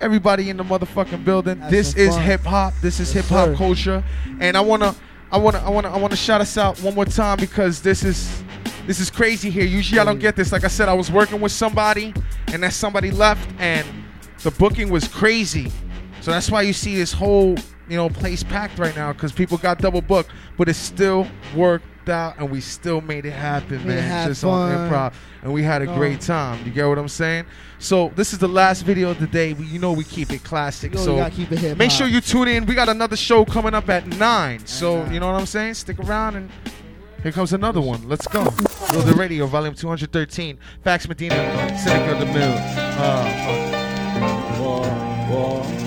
Everybody in the motherfucking building. This is hip hop. This is hip hop culture. And I wanna I wanna I wanna I wanna shout us out one more time because this is this is crazy here. Usually I don't get this. Like I said, I was working with somebody and that somebody left and the booking was crazy. So that's why you see this whole, you know, place packed right now because people got double booked, but it still worked out and we still made it happen, We man. had Just on fun. improv, and we had a No. great time. You get what I'm saying? So this is the last video of the day. We, you know, we keep it classic. Yo, we so gotta keep it hip make sure you tune in. We got another show coming up at nine. So you know what I'm saying? Stick around and. Here comes another one. Let's go. Real Deal Radio, Volume 213. Facts Medina, Seneca the Mill. Uh, War, war, war.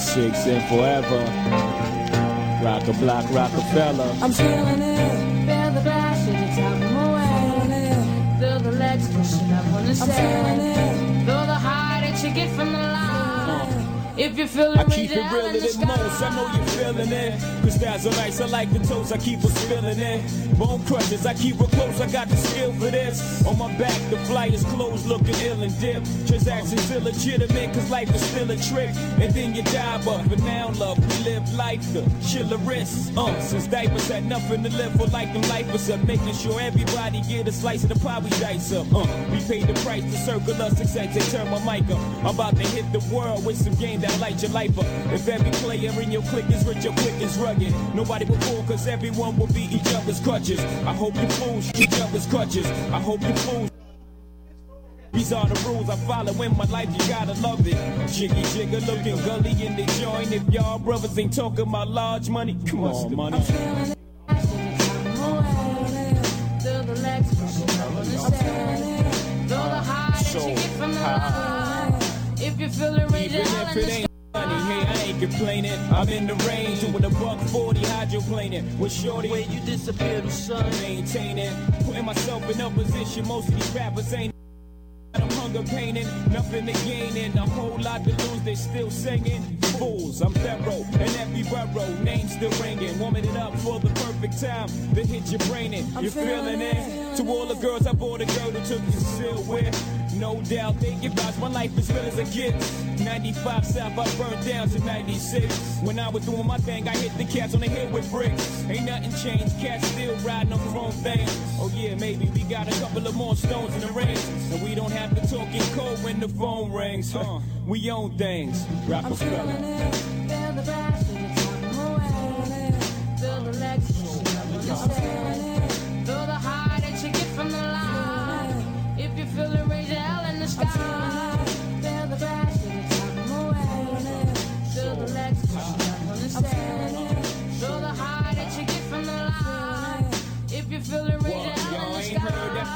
Nine six and forever. Rock a block, Rockefeller. I'm feeling it. Feel the bash anytime I'm away. Feel the legs pushing up on the I'm sand. Feel the high that you get from the line. If you're feeling I keep it real in the most. I know you're feeling it. Crystals nice, I like the toes, I keep it spilling it. Bone crushes, I keep it close, I got the skill for this. On my back, the flyers closed, looking ill and dip. Transactions illegitimate, cause life is still a trick. And then you die, but for now, love, we live life the chillerist. Uh, since diapers had nothing to live for, like them lifers up, making sure everybody get a slice of the pie we dice up. Uh, we paid the price to circle us success, they turn my mic up. I'm about to hit the world with some game that light your life up. If every player in your clique is rich, your clique is rugged. Nobody will fall, cause everyone will be each other's crutches. I hope you fools each other's crutches. I hope you fools These are the rules I follow in my life, you gotta love it. Jiggy jigger looking gully in the joint. If y'all brothers ain't talking about large money, come on, money. Feel the Feel the high that you get from the line. If you feel it, raise your Even if it ain't money, hey, I ain't complaining. I'm in the range with a buck 40 hydroplaning. With shorty, where you disappear to sun. Maintaining, putting myself in a position. Most of these rappers ain't. I'm hunger painting, nothing to gain and a whole lot to lose. They still singing. Fools, I'm thorough, and every borough name still ringing. Warming it up for the perfect time to hit your brain in. You're feeling it. To all the girls I bought a girl who took you silhouette. No doubt they give vouch my life as real as it gets. 95 South, I burned down to 96. When I was doing my thing, I hit the cats on the head with bricks. Ain't nothing changed, cats still riding on chrome things. Oh yeah, maybe we got a couple of more stones in the ring. And we don't have to talk in code when the phone rings. Huh? we own things. Rap I'm feeling it. Feel the bass in the time away. Feel the legs pushing up on the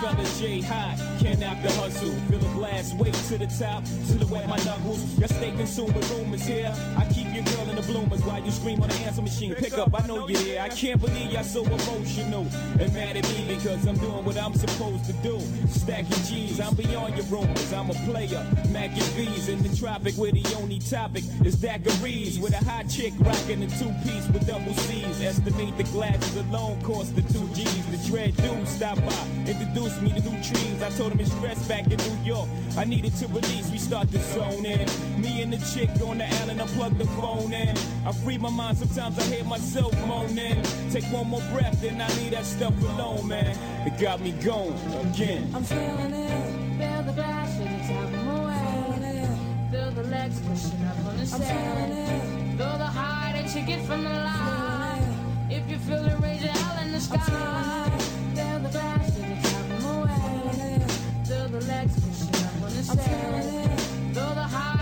fella J hot. Can't have the hustle. Feel the blast, wait to the top. Silhouette my knuckles. Y'all stay consumed with rumors here. I keep your girl in the bloomers while you scream on the answer machine. Pick up, I know you're here. I can't believe y'all so emotional and mad at me because I'm doing what I'm supposed to do. Stacking G's, I'm beyond your rumors. I'm a player. Mackin V's in the tropic where the only topic is daiquiris. With a hot chick rocking a two piece with double C's. Estimate the glasses alone cost the two G's. The dread dude stop by, introduced me to new dreams. I told him it's rest back in New York. I needed to release, we start to zone in. Me and the chick on the island, I plug the phone in. I free my mind, sometimes I hear myself moaning. Take one more breath, then I leave that stuff alone, man. It got me going again. I'm feeling it, feel the passion, it's helping away. Feel the legs pushing up on the sand. Feel the high that you get from the light. If you feel it, raise your hell in the sky. I'm feeling it. Though the high